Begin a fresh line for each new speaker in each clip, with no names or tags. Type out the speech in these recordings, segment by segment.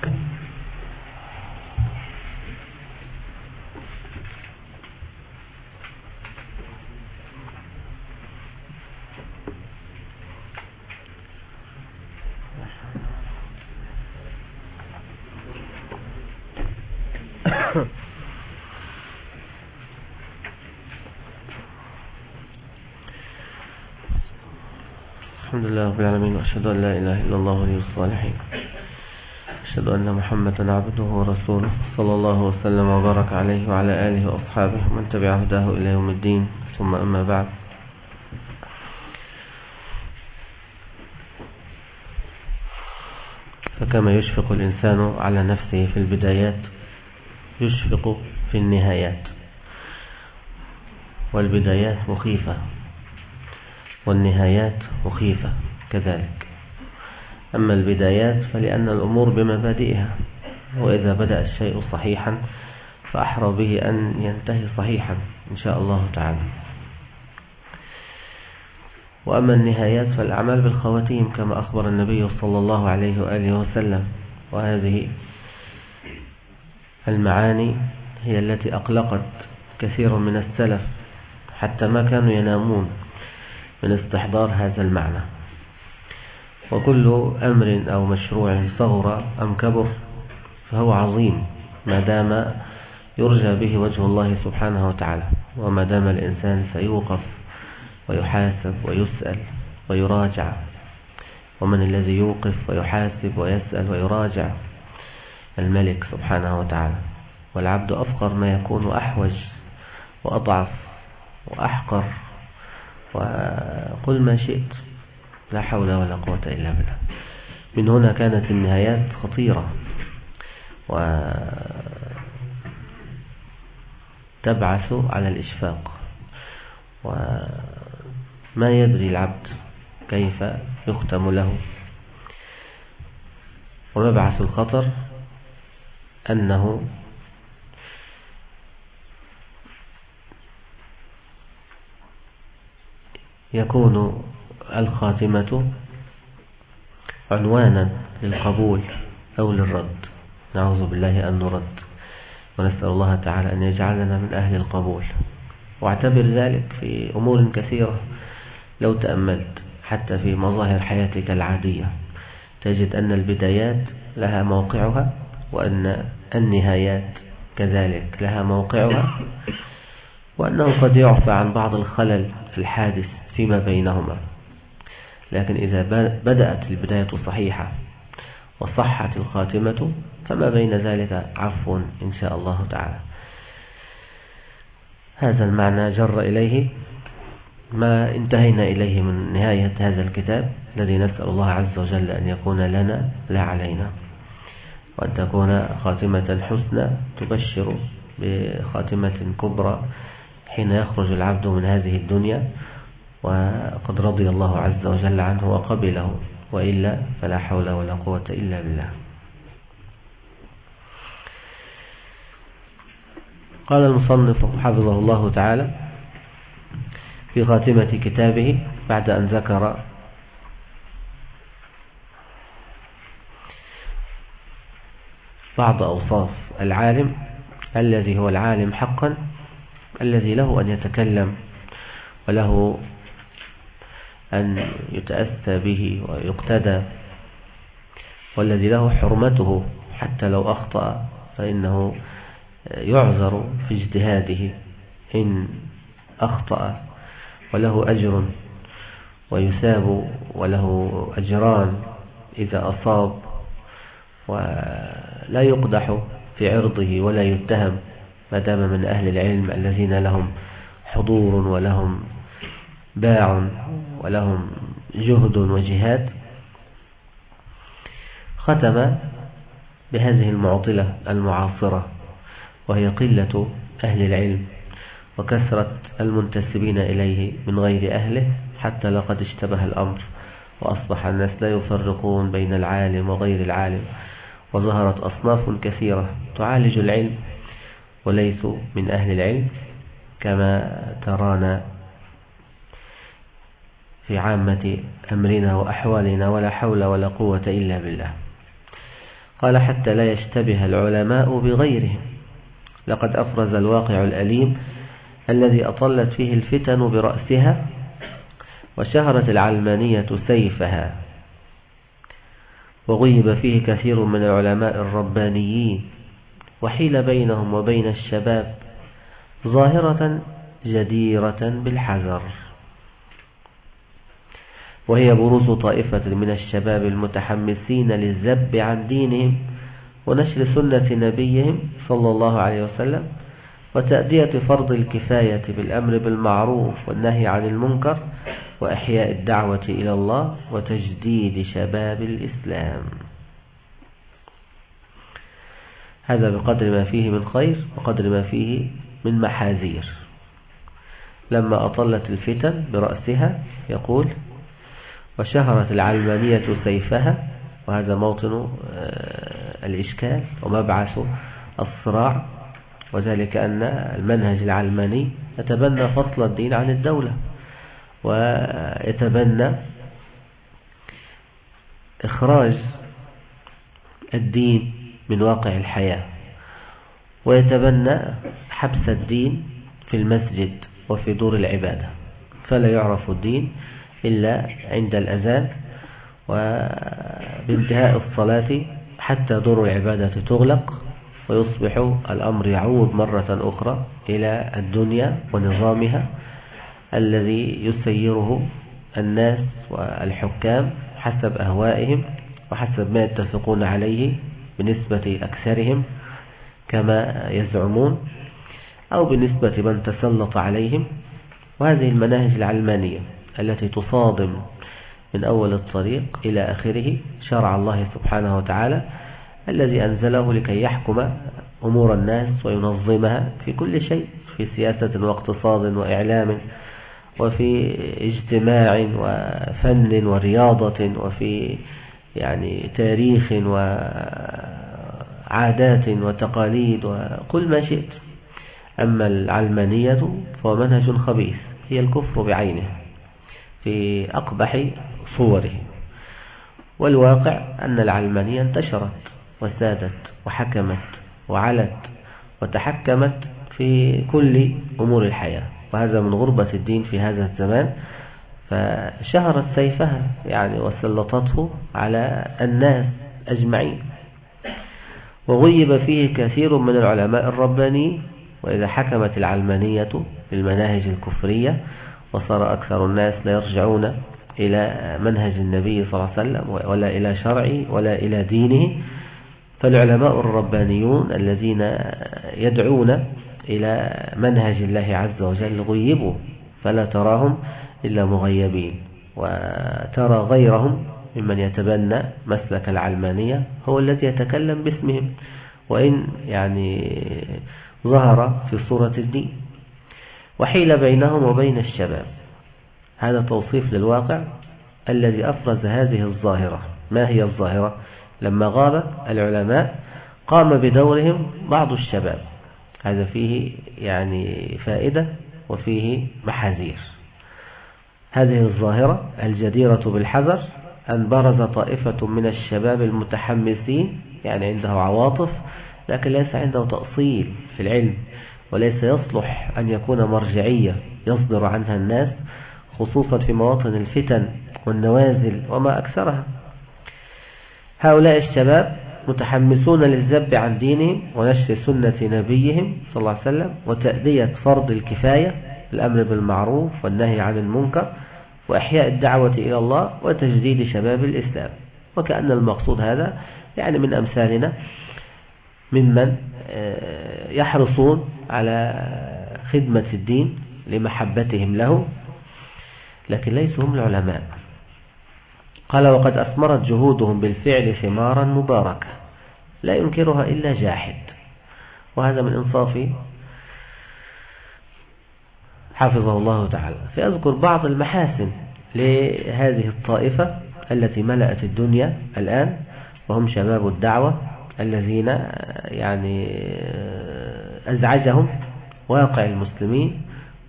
الحمد لله رب العالمين وأشهد أن لا إله إلا الله ولي الصالحين أشهد أن محمدا عبده ورسوله صلى الله وسلم وبارك عليه وعلى آله وأصحابه ومن تبع هداه إلى يوم الدين ثم أما بعد فكما يشفق الإنسان على نفسه في البدايات يشفق في النهايات والبدايات مخيفة والنهايات مخيفة كذلك أما البدايات فلأن الأمور بمبادئها وإذا بدأ الشيء صحيحا فأحرى به أن ينتهي صحيحا إن شاء الله تعالى وأما النهايات فالأعمال بالخواتيم كما أخبر النبي صلى الله عليه وآله وسلم وهذه المعاني هي التي أقلقت كثير من السلف حتى ما كانوا ينامون من استحضار هذا المعنى وكل أمر أو مشروع صغر أم كبر فهو عظيم ما دام يرجى به وجه الله سبحانه وتعالى وما دام الإنسان سيوقف ويحاسب ويسأل ويراجع ومن الذي يوقف ويحاسب ويسأل ويراجع الملك سبحانه وتعالى والعبد أفقر ما يكون أحوج وأضعف وأحقر وقل ما شئت لا حول ولا قوة إلا بالله من هنا كانت النهايات خطيرة وتبعث على الإشفاق وما يدري العبد كيف يختم له ومبعث الخطر أنه يكون الخاتمة عنوانا للقبول أو للرد نعوذ بالله أن نرد ونسأل الله تعالى أن يجعلنا من أهل القبول واعتبر ذلك في أمور كثيرة لو تأملت حتى في مظاهر حياتك العادية تجد أن البدايات لها موقعها وأن النهايات كذلك لها موقعها وأنه قد يعفى عن بعض الخلل الحادث فيما بينهما لكن إذا بدأت البداية صحيحة وصحت الخاتمة فما بين ذلك عفو إن شاء الله تعالى هذا المعنى جر إليه ما انتهينا إليه من نهاية هذا الكتاب الذي نسأل الله عز وجل أن يكون لنا لا علينا وأن تكون خاتمة حسنى تبشر بخاتمة كبرى حين يخرج العبد من هذه الدنيا وقد رضي الله عز وجل عنه وقبله وإلا فلا حول ولا قوة إلا بالله قال المصنف حفظه الله تعالى في خاتمة كتابه بعد أن ذكر بعض أوصاف العالم الذي هو العالم حقا الذي له أن يتكلم وله أن يتأسى به ويقتدى والذي له حرمته حتى لو أخطأ فإنه يعذر في اجتهاده إن أخطأ وله أجر ويثاب وله أجران إذا أصاب ولا يقدح في عرضه ولا يتهم ما دام من أهل العلم الذين لهم حضور ولهم باع ولهم جهد وجهاد ختم بهذه المعطلة المعاصرة وهي قلة أهل العلم وكثرة المنتسبين إليه من غير أهله حتى لقد اشتبه الأمر وأصبح الناس لا يفرقون بين العالم وغير العالم وظهرت أصناف كثيرة تعالج العلم وليسوا من أهل العلم كما ترانا في عامة أمرنا وأحوالنا ولا حول ولا قوة إلا بالله قال حتى لا يشتبه العلماء بغيرهم لقد أفرز الواقع الأليم الذي أطلت فيه الفتن برأسها وشهرت العلمانية سيفها وغيب فيه كثير من العلماء الربانيين وحيل بينهم وبين الشباب ظاهرة جديرة بالحذر وهي بروز طائفة من الشباب المتحمسين للذب عن دينهم ونشر سنة نبيهم صلى الله عليه وسلم وتأدية فرض الكفاية بالأمر بالمعروف والنهي عن المنكر وإحياء الدعوة إلى الله وتجديد شباب الإسلام هذا بقدر ما فيه من خير وقدر ما فيه من محاذير لما أطلت الفتن برأسها يقول وشهرت العلمانية سيفها وهذا موطن آه، الإشكال ومبعث الصراع وذلك أن المنهج العلماني يتبنى فصل الدين عن الدولة ويتبنى إخراج الدين من واقع الحياة ويتبنى حبس الدين في المسجد وفي دور العبادة فلا يعرف الدين إلا عند الأذان وبانتهاء الصلاة حتى دور العبادة تغلق ويصبح الأمر يعود مرة أخرى إلى الدنيا ونظامها الذي يسيره الناس والحكام حسب أهوائهم وحسب ما يتفقون عليه بنسبة أكثرهم كما يزعمون أو بنسبة من تسلط عليهم وهذه المناهج العلمانية التي تصادم من أول الطريق إلى آخره شرع الله سبحانه وتعالى الذي أنزله لكي يحكم أمور الناس وينظمها في كل شيء في سياسة واقتصاد وإعلام وفي اجتماع وفن ورياضة وفي يعني تاريخ وعادات وتقاليد وكل ما شئت أما العلمانية فهو منهج خبيث هي الكفر بعينه في أقبح صوره والواقع أن العلمانية انتشرت وسادت وحكمت وعلت وتحكمت في كل أمور الحياة وهذا من غربة الدين في هذا الزمان فشهرت سيفها يعني وسلطته على الناس أجمعين وغيب فيه كثير من العلماء الربانيين وإذا حكمت العلمانية بالمناهج الكفرية وصار أكثر الناس لا يرجعون إلى منهج النبي صلى الله عليه وسلم ولا إلى شرعه ولا إلى دينه فالعلماء الربانيون الذين يدعون إلى منهج الله عز وجل غيبوا فلا تراهم إلا مغيبين وترى غيرهم ممن يتبنى مسلك العلمانية هو الذي يتكلم باسمهم وإن يعني ظهر في صورة الدين وحيل بينهم وبين الشباب هذا توصيف للواقع الذي أفرز هذه الظاهرة ما هي الظاهرة؟ لما غاب العلماء قام بدورهم بعض الشباب هذا فيه يعني فائدة وفيه محاذير هذه الظاهرة الجديرة بالحذر أن برز طائفة من الشباب المتحمسين يعني عنده عواطف لكن ليس عنده تأصيل في العلم وليس يصلح أن يكون مرجعية يصدر عنها الناس خصوصا في مواطن الفتن والنوازل وما أكثرها هؤلاء الشباب متحمسون للذب عن دينهم ونشر سنة نبيهم صلى الله عليه وسلم وتأدية فرض الكفاية الأمر بالمعروف والنهي عن المنكر وإحياء الدعوة إلى الله وتجديد شباب الإسلام وكأن المقصود هذا يعني من أمثالنا ممن آه، يحرصون على خدمة الدين لمحبتهم له لكن ليسوا هم العلماء قال وقد أثمرت جهودهم بالفعل ثمارا مباركة لا ينكرها إلا جاحد وهذا من إنصاف حفظه الله تعالى سأذكر بعض المحاسن لهذه الطائفة التي ملأت الدنيا الآن وهم شباب الدعوة الذين يعني أزعجهم واقع المسلمين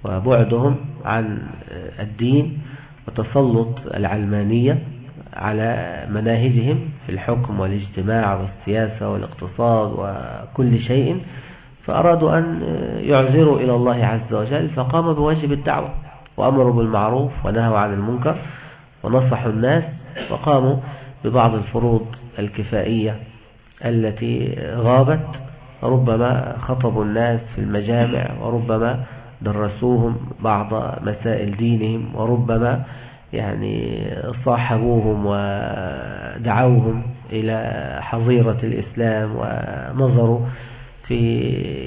وبعدهم عن الدين وتسلط العلمانية على مناهجهم في الحكم والاجتماع والسياسة والاقتصاد وكل شيء فأرادوا أن يعذروا إلى الله عز وجل فقام بواجب الدعوة وأمروا بالمعروف ونهوا عن المنكر ونصحوا الناس وقاموا ببعض الفروض الكفائية التي غابت ربما خطبوا الناس في المجامع وربما درسوهم بعض مسائل دينهم وربما يعني صاحبوهم ودعوهم إلى حظيرة الإسلام ونظروا في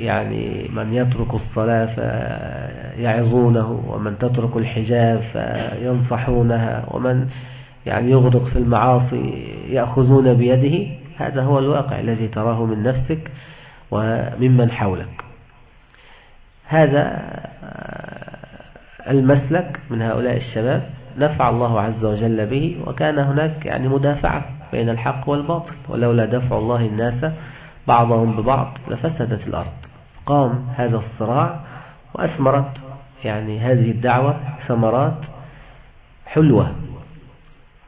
يعني من يترك الصلاة فيعظونه ومن تترك الحجاب فينصحونها ومن يعني يغدق في المعاصي يأخذون بيده هذا هو الواقع الذي تراه من نفسك وممن حولك هذا آه، المسلك من هؤلاء الشباب نفع الله عز وجل به وكان هناك يعني مدافعة بين الحق والباطل ولولا دفع الله الناس بعضهم ببعض لفسدت الأرض قام هذا الصراع وأثمرت يعني هذه الدعوة ثمرات حلوة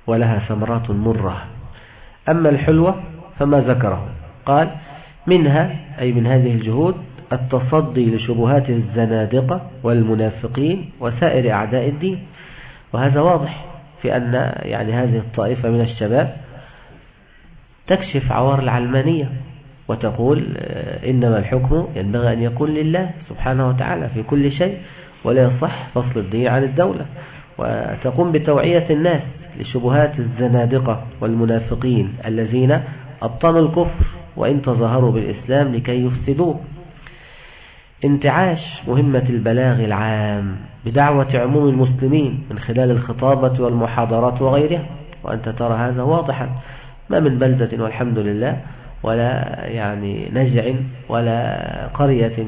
ولها ثمرات مرة أما الحلوة فما ذكره قال منها أي من هذه الجهود التصدي لشبهات الزنادقة والمنافقين وسائر أعداء الدين وهذا واضح في أن يعني هذه الطائفة من الشباب تكشف عوار العلمانية وتقول آه، إنما الحكم ينبغي أن يكون لله سبحانه وتعالى في كل شيء ولا يصح فصل الدين عن الدولة وتقوم بتوعية الناس لشبهات الزنادقة والمنافقين الذين أبطلوا الكفر وإن تظاهروا بالإسلام لكي يفسدوه انتعاش مهمة البلاغ العام بدعوة عموم المسلمين من خلال الخطابة والمحاضرات وغيرها وأنت ترى هذا واضحا ما من بلدة والحمد لله ولا يعني نجع ولا قرية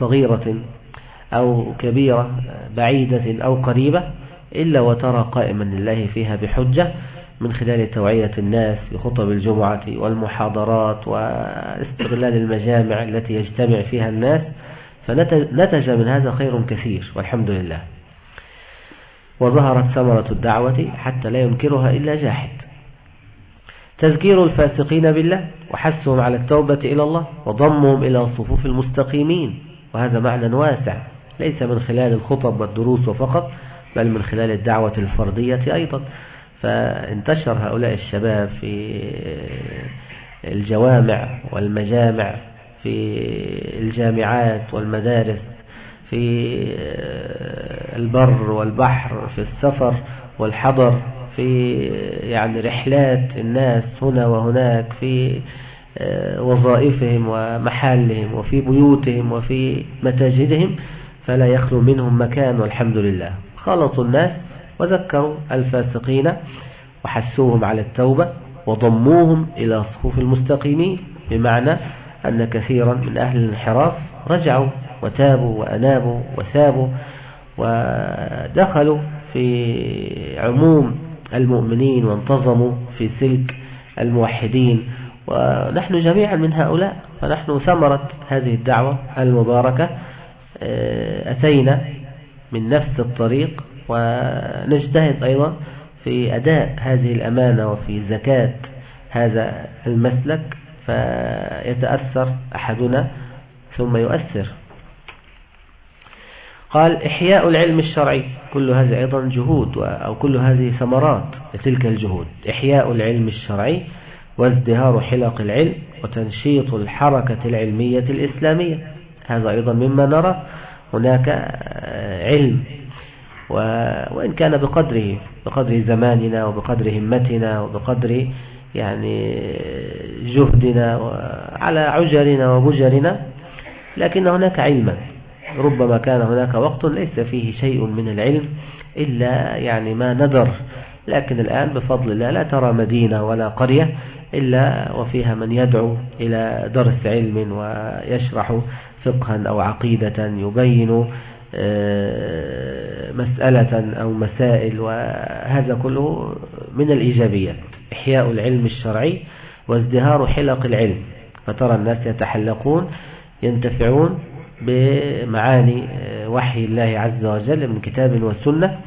صغيرة أو كبيرة بعيدة أو قريبة إلا وترى قائما لله فيها بحجة من خلال توعية الناس بخطب الجمعة والمحاضرات واستغلال المجامع التي يجتمع فيها الناس فنتج من هذا خير كثير والحمد لله وظهرت ثمرة الدعوة حتى لا ينكرها إلا جاحد تذكير الفاسقين بالله وحثهم على التوبة إلى الله وضمهم إلى صفوف المستقيمين وهذا معنى واسع ليس من خلال الخطب والدروس فقط بل من خلال الدعوة الفردية أيضا فانتشر هؤلاء الشباب في الجوامع والمجامع في الجامعات والمدارس في البر والبحر في السفر والحضر في يعني رحلات الناس هنا وهناك في وظائفهم ومحلهم وفي بيوتهم وفي متاجدهم فلا يخلو منهم مكان والحمد لله خلطوا الناس وذكروا الفاسقين وحثوهم على التوبة وضموهم إلى صفوف المستقيمين بمعنى أن كثيرا من أهل الانحراف رجعوا وتابوا وأنابوا وثابوا ودخلوا في عموم المؤمنين وانتظموا في سلك الموحدين ونحن جميعا من هؤلاء فنحن ثمرة هذه الدعوة المباركة أتينا من نفس الطريق ونجتهد أيضا في أداء هذه الأمانة وفي زكاة هذا المسلك فيتأثر أحدنا ثم يؤثر قال إحياء العلم الشرعي كل هذا أيضا جهود أو كل هذه ثمرات لتلك الجهود إحياء العلم الشرعي وازدهار حلق العلم وتنشيط الحركة العلمية الإسلامية هذا أيضا مما نرى هناك آه، علم وإن كان بقدره بقدر زماننا وبقدر همتنا وبقدر يعني جهدنا على عجرنا وبجرنا لكن هناك علما ربما كان هناك وقت ليس فيه شيء من العلم إلا يعني ما ندر لكن الآن بفضل الله لا ترى مدينة ولا قرية إلا وفيها من يدعو إلى درس علم ويشرح فقها أو عقيدة يبين آه، مسألة أو مسائل وهذا كله من الإيجابيات إحياء العلم الشرعي وازدهار حلق العلم فترى الناس يتحلقون ينتفعون بمعاني آه، وحي الله عز وجل من كتاب والسنة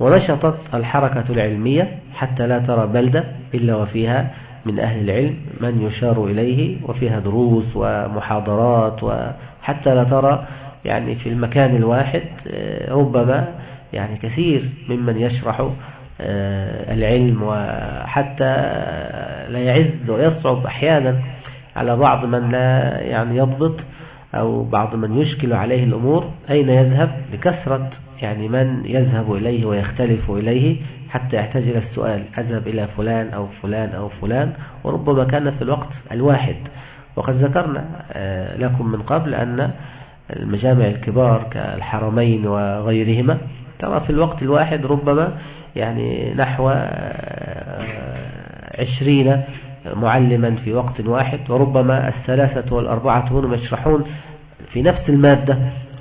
ونشطت الحركة العلمية حتى لا ترى بلدة إلا وفيها من أهل العلم من يشار إليه وفيها دروس ومحاضرات وحتى لا ترى يعني في المكان الواحد آه، ربما يعني كثير ممن يشرح آه، العلم وحتى آه، لا يعز ويصعب أحيانا على بعض من لا يعني يضبط أو بعض من يشكل عليه الأمور أين يذهب لكثرة يعني من يذهب إليه ويختلف إليه حتى يحتاج إلى السؤال أذهب إلى فلان أو فلان أو فلان وربما كان في الوقت الواحد وقد ذكرنا لكم من قبل أن المجامع الكبار كالحرمين وغيرهما ترى في الوقت الواحد ربما يعني نحو آه، عشرين معلما في وقت واحد وربما الثلاثة والأربعة هم يشرحون في نفس المادة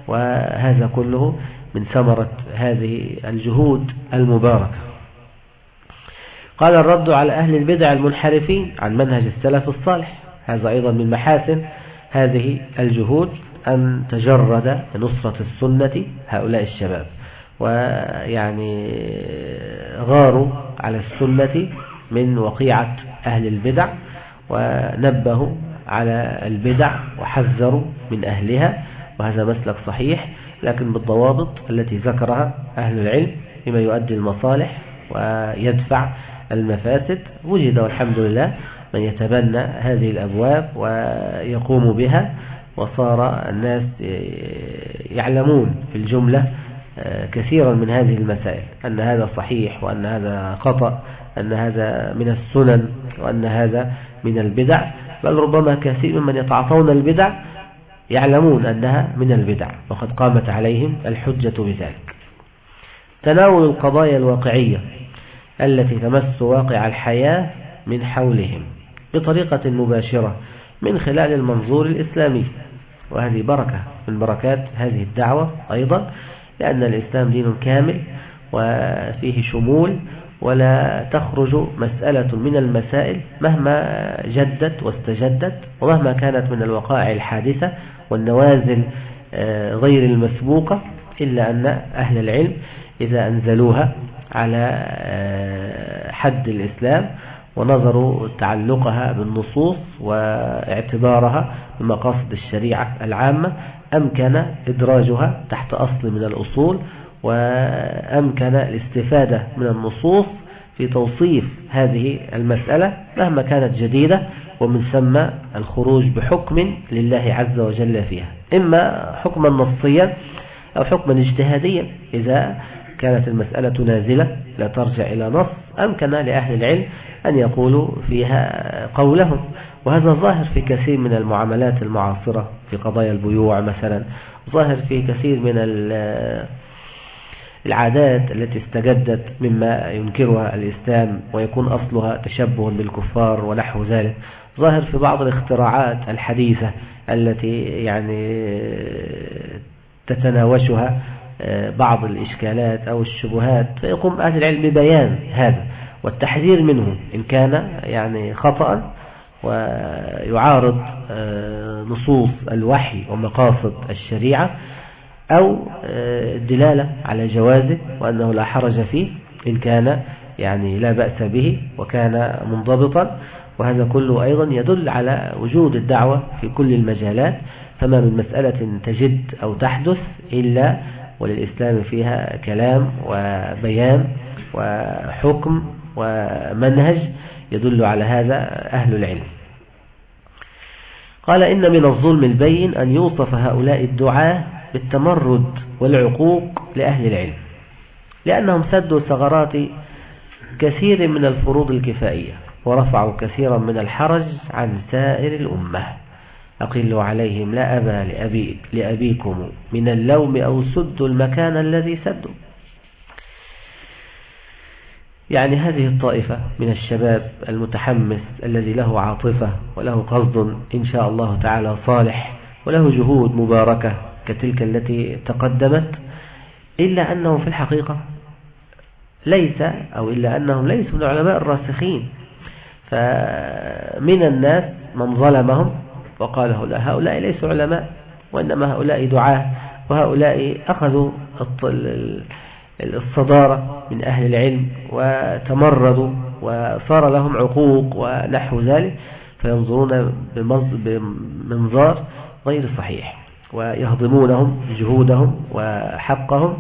وهذا كله من ثمرة هذه الجهود المباركة قال الرد على أهل البدع المنحرفين عن منهج السلف الصالح هذا أيضا من محاسن هذه الجهود أن تجرد لنصرة السنة هؤلاء الشباب ويعني غاروا على السنة من وقيعة أهل البدع ونبهوا على البدع وحذروا من أهلها وهذا مسلك صحيح لكن بالضوابط التي ذكرها أهل العلم بما يؤدي المصالح ويدفع المفاسد وجد والحمد لله من يتبنى هذه الأبواب ويقوم بها وصار الناس آه، يعلمون في الجملة آه، كثيرا من هذه المسائل أن هذا صحيح وأن هذا خطأ أن هذا من السنن وأن هذا من البدع بل ربما كثير ممن يتعاطون البدع يعلمون أنها من البدع وقد قامت عليهم الحجة بذلك تناول القضايا الواقعية التي تمس واقع الحياة من حولهم بطريقة مباشرة من خلال المنظور الإسلامي وهذه بركة من بركات هذه الدعوة أيضا لأن الإسلام دين كامل وفيه شمول ولا تخرج مسألة من المسائل مهما جدت واستجدت ومهما كانت من الوقائع الحادثة والنوازل آه، غير المسبوقة إلا أن أهل العلم إذا أنزلوها على آه، حد الإسلام ونظروا تعلقها بالنصوص واعتبارها بمقاصد الشريعة العامة أمكن إدراجها تحت أصل من الأصول وأمكن الاستفادة من النصوص في توصيف هذه المسألة مهما كانت جديدة ومن ثم الخروج بحكم لله عز وجل فيها إما حكما نصيا أو حكما اجتهاديا إذا كانت المسألة نازلة لا ترجع إلى نص أمكن لأهل العلم أن يقولوا فيها قولهم وهذا ظاهر في كثير من المعاملات المعاصرة في قضايا البيوع مثلا ظاهر في كثير من العادات التي استجدت مما ينكرها الإسلام ويكون أصلها تشبه بالكفار ونحو ذلك ظاهر في بعض الاختراعات الحديثة التي يعني تتناوشها آه، بعض الإشكالات أو الشبهات فيقوم أهل العلم ببيان هذا والتحذير منه إن كان يعني خطأ ويعارض آه، نصوص الوحي ومقاصد الشريعة أو آه، الدلالة على جوازه وأنه لا حرج فيه إن كان يعني لا بأس به وكان منضبطا وهذا كله أيضا يدل على وجود الدعوة في كل المجالات فما من مسألة تجد أو تحدث إلا وللإسلام فيها كلام وبيان وحكم ومنهج يدل على هذا أهل العلم قال إن من الظلم البين أن يوصف هؤلاء الدعاة بالتمرد والعقوق لأهل العلم لأنهم سدوا ثغرات كثير من الفروض الكفائية ورفعوا كثيرا من الحرج عن سائر الأمة أقلوا عليهم لا أبا لأبي لأبيكم من اللوم أو سدوا المكان الذي سدوا يعني هذه الطائفة من الشباب المتحمس الذي له عاطفة وله قصد إن شاء الله تعالى صالح وله جهود مباركة كتلك التي تقدمت إلا أنه في الحقيقة ليس أو إلا أنهم ليسوا من العلماء الراسخين فمن الناس من ظلمهم وقال هؤلاء ليسوا علماء وإنما هؤلاء دعاه وهؤلاء أخذوا الطلال الصدارة من أهل العلم وتمردوا وصار لهم عقوق ونحو ذلك فينظرون بمنظار غير صحيح ويهضمونهم جهودهم وحقهم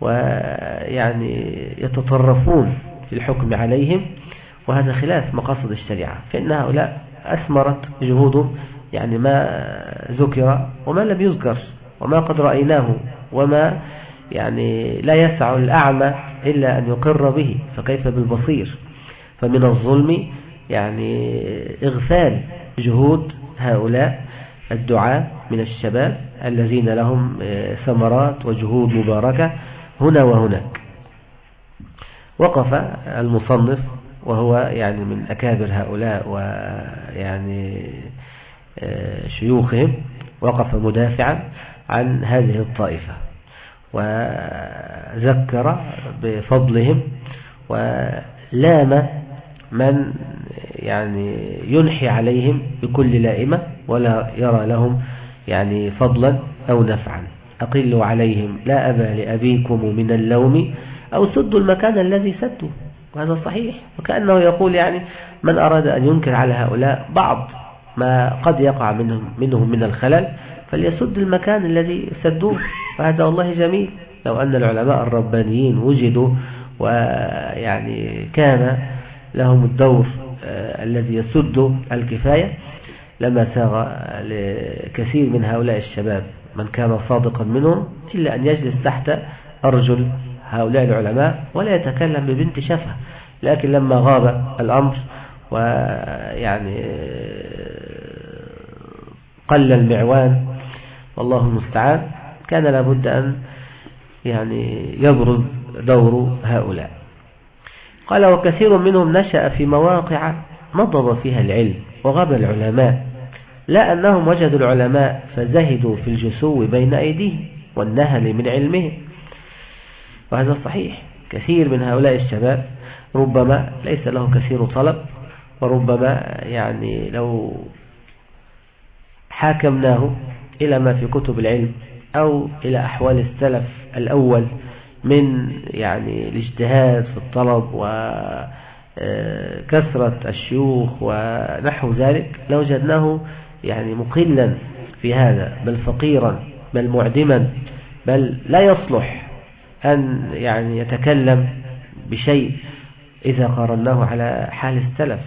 ويعني يتطرفون في الحكم عليهم وهذا خلاف مقاصد الشريعة فإن هؤلاء أثمرت جهودهم يعني ما ذكر وما لم يذكر وما قد رأيناه وما يعني لا يسع الأعمى إلا أن يقر به فكيف بالبصير فمن الظلم يعني إغفال جهود هؤلاء الدعاء من الشباب الذين لهم آه، ثمرات وجهود مباركة هنا وهناك وقف المصنف وهو يعني من أكابر هؤلاء ويعني آه، شيوخهم وقف مدافعا عن هذه الطائفة وذكر بفضلهم ولام من يعني ينحي عليهم بكل لائمة ولا يرى لهم يعني فضلا أو نفعا أقل عليهم لا أبا لأبيكم من اللوم أو سدوا المكان الذي سدوا وهذا صحيح وكأنه يقول يعني من أراد أن ينكر على هؤلاء بعض ما قد يقع منهم, منهم من الخلل فليسد المكان الذي سدوه وهذا والله جميل لو أن العلماء الربانيين وجدوا ويعني كان لهم الدور آه، الذي يسد الكفاية لما ساغ لكثير من هؤلاء الشباب من كان صادقا منهم إلا أن يجلس تحت أرجل هؤلاء العلماء ولا يتكلم ببنت شفه لكن لما غاب الأمر ويعني آه، قل المعوان والله المستعان كان لابد أن يعني يبرز دور هؤلاء قال وكثير منهم نشأ في مواقع نضب فيها العلم وغاب العلماء لا أنهم وجدوا العلماء فزهدوا في الجسو بين أيديهم والنهل من علمهم وهذا صحيح كثير من هؤلاء الشباب ربما ليس له كثير طلب وربما يعني لو حاكمناه إلى ما في كتب العلم أو إلى أحوال السلف الأول من يعني الاجتهاد في الطلب وكثرة آه، الشيوخ ونحو ذلك لوجدناه يعني مقلا في هذا بل فقيرا بل معدما بل لا يصلح أن يعني يتكلم بشيء إذا قارناه على حال السلف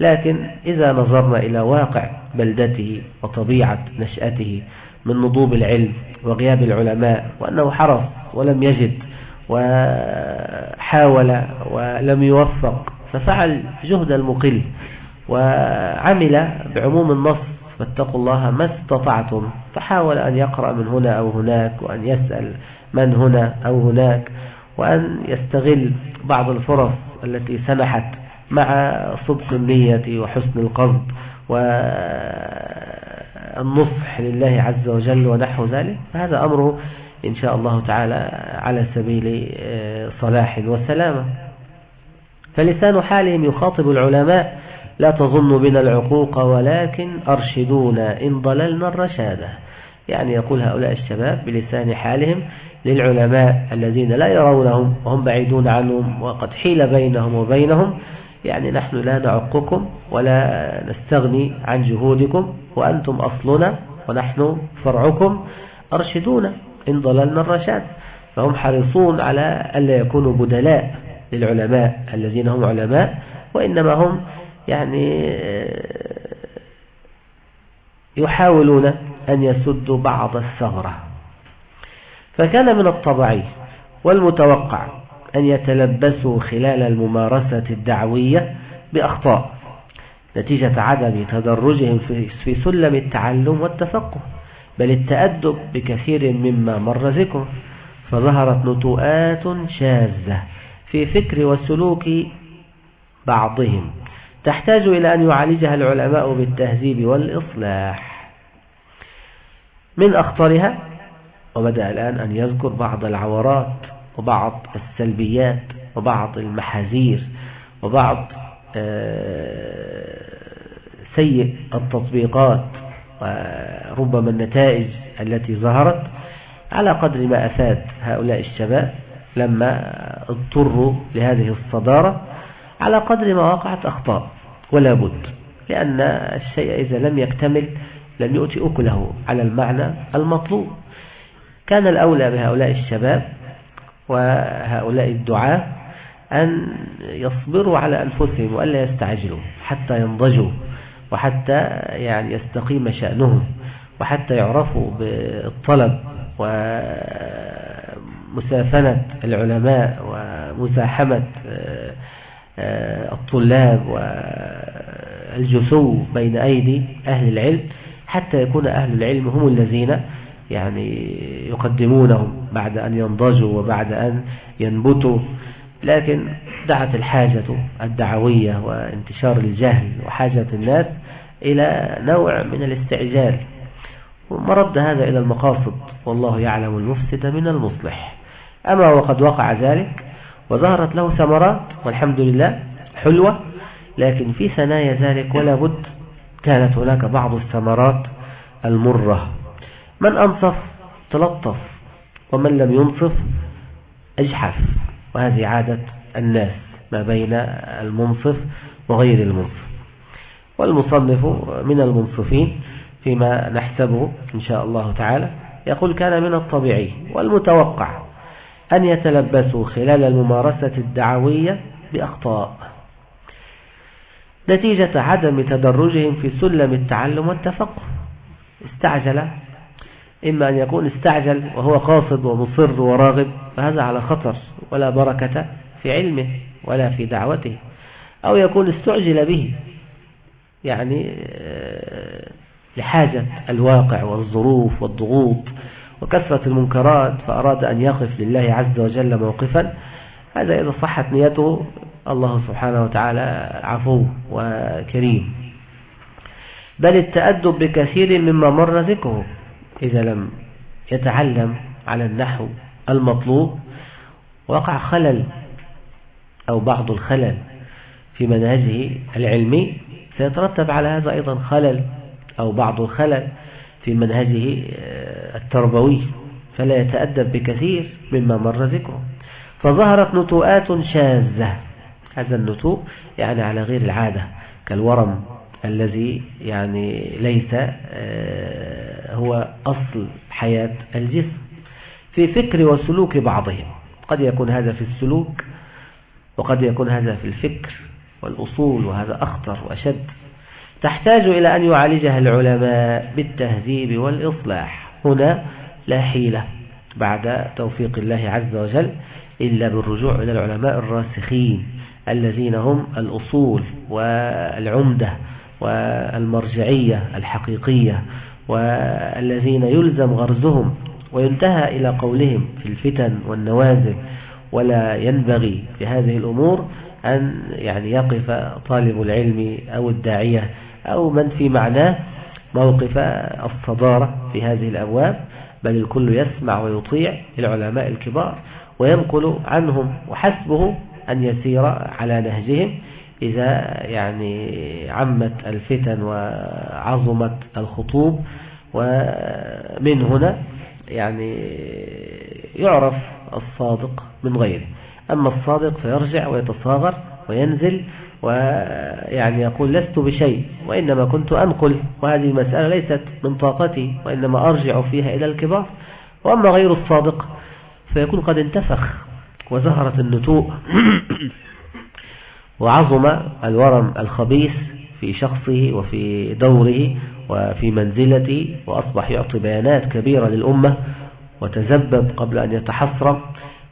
لكن إذا نظرنا إلى واقع بلدته وطبيعة نشأته من نضوب العلم وغياب العلماء وأنه حرص ولم يجد وحاول ولم يوفق ففعل جهد المقل وعمل بعموم النص فاتقوا الله ما استطعتم فحاول أن يقرأ من هنا أو هناك وأن يسأل من هنا أو هناك وأن يستغل بعض الفرص التي سنحت مع صدق النية وحسن القصد و النصح لله عز وجل ونحو ذلك فهذا أمره إن شاء الله تعالى على سبيل آه، صلاح وسلامة فلسان حالهم يخاطب العلماء لا تظن بنا العقوق ولكن أرشدونا إن ضللنا الرشادة يعني يقول هؤلاء الشباب بلسان حالهم للعلماء الذين لا يرونهم وهم بعيدون عنهم وقد حيل بينهم وبينهم يعني نحن لا نعقكم ولا نستغني عن جهودكم وأنتم أصلنا ونحن فرعكم أرشدونا إن ضللنا الرشاد فهم حريصون على ألا يكونوا بدلاء للعلماء الذين هم علماء وإنما هم يعني آه، يحاولون أن يسدوا بعض الثغرة فكان من الطبيعي والمتوقع أن يتلبسوا خلال الممارسة الدعوية بأخطاء نتيجة عدم تدرجهم في سلم التعلم والتفقه بل التأدب بكثير مما مر ذكره فظهرت نتوءات شاذة في فكر وسلوك بعضهم تحتاج إلى أن يعالجها العلماء بالتهذيب والإصلاح من أخطرها وبدأ الآن أن يذكر بعض العورات وبعض السلبيات وبعض المحاذير وبعض آه، سيء التطبيقات وربما النتائج التي ظهرت على قدر ما أفاد هؤلاء الشباب لما اضطروا لهذه الصدارة على قدر ما وقعت أخطاء ولا بد لأن الشيء إذا لم يكتمل لم يؤتي أكله على المعنى المطلوب كان الأولى بهؤلاء الشباب وهؤلاء الدعاة أن يصبروا على أنفسهم وألا يستعجلوا حتى ينضجوا وحتى يعني يستقيم شأنهم وحتى يعرفوا بالطلب ومسافنة العلماء ومزاحمة آه، الطلاب والجثو بين أيدي أهل العلم حتى يكون أهل العلم هم الذين يعني يقدمونهم بعد أن ينضجوا وبعد أن ينبتوا لكن دعت الحاجة الدعوية وانتشار الجهل وحاجة الناس إلى نوع من الاستعجال وما رد هذا إلى المقاصد والله يعلم المفسد من المصلح أما وقد وقع ذلك وظهرت له ثمرات والحمد لله حلوة لكن في ثنايا ذلك ولا بد كانت هناك بعض الثمرات المرة من أنصف تلطف ومن لم ينصف أجحف وهذه عادة الناس ما بين المنصف وغير المنصف والمصنف من المنصفين فيما نحسبه إن شاء الله تعالى يقول كان من الطبيعي والمتوقع أن يتلبسوا خلال الممارسة الدعوية بأخطاء نتيجة عدم تدرجهم في سلم التعلم والتفقه استعجل إما أن يكون استعجل وهو قاصد ومصر وراغب فهذا على خطر ولا بركة في علمه ولا في دعوته أو يكون استعجل به يعني آه، لحاجة الواقع والظروف والضغوط وكثرة المنكرات فأراد أن يقف لله عز وجل موقفا هذا إذا صحت نيته الله سبحانه وتعالى عفو وكريم بل التأدب بكثير مما مر ذكره إذا لم يتعلم على النحو المطلوب وقع خلل أو بعض الخلل في منهجه العلمي سيترتب على هذا أيضا خلل أو بعض الخلل في منهجه آه، التربوي فلا يتأدب بكثير مما مر ذكره فظهرت نتوءات شاذة هذا النتوء يعني على غير العادة كالورم الذي يعني ليس آه، هو أصل حياة الجسم في فكر وسلوك بعضهم قد يكون هذا في السلوك وقد يكون هذا في الفكر والأصول وهذا أخطر وأشد تحتاج إلى أن يعالجها العلماء بالتهذيب والإصلاح هنا لا حيلة بعد توفيق الله عز وجل إلا بالرجوع إلى العلماء الراسخين الذين هم الأصول والعمدة والمرجعية الحقيقية والذين يلزم غرزهم وينتهى إلى قولهم في الفتن والنوازل ولا ينبغي في هذه الأمور أن يعني يقف طالب العلم أو الداعية أو من في معناه موقف الصدارة في هذه الأبواب بل الكل يسمع ويطيع العلماء الكبار وينقل عنهم وحسبه أن يسير على نهجهم إذا يعني عمت الفتن وعظمت الخطوب ومن هنا يعني يعرف الصادق من غيره أما الصادق فيرجع ويتصاغر وينزل ويعني يقول لست بشيء وإنما كنت أنقل وهذه مسألة ليست من طاقتي وإنما أرجع فيها إلى الكبار وأما غير الصادق فيكون قد انتفخ وزهرت النتوء وعظم الورم الخبيث في شخصه وفي دوره وفي منزلته وأصبح يعطي بيانات كبيرة للأمة وتزبب قبل أن يتحصر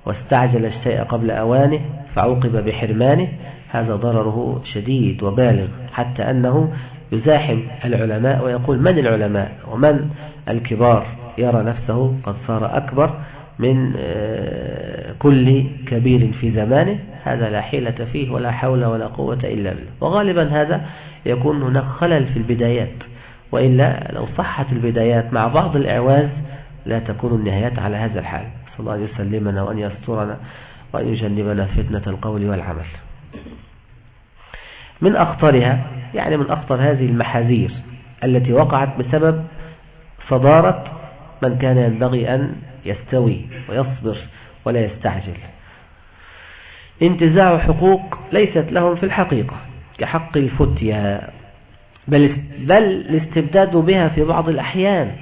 واستعجل الشيء قبل أوانه فعوقب بحرمانه هذا ضرره شديد وبالغ حتى أنه يزاحم العلماء ويقول من العلماء ومن الكبار يرى نفسه قد صار أكبر من آه، كل كبير في زمانه هذا لا حيلة فيه ولا حول ولا قوة إلا بالله وغالبا هذا يكون هناك خلل في البدايات وإلا لو صحت البدايات مع بعض الإعواز لا تكون النهايات على هذا الحال صلى الله عليه وسلم وأن يسترنا وأن يجنبنا فتنة القول والعمل من أخطرها يعني من أخطر هذه المحاذير التي وقعت بسبب صدارة من كان ينبغي أن يستوي ويصبر ولا يستعجل انتزاع حقوق ليست لهم في الحقيقة كحق الفتية بل, بل الاستبداد بها في بعض الأحيان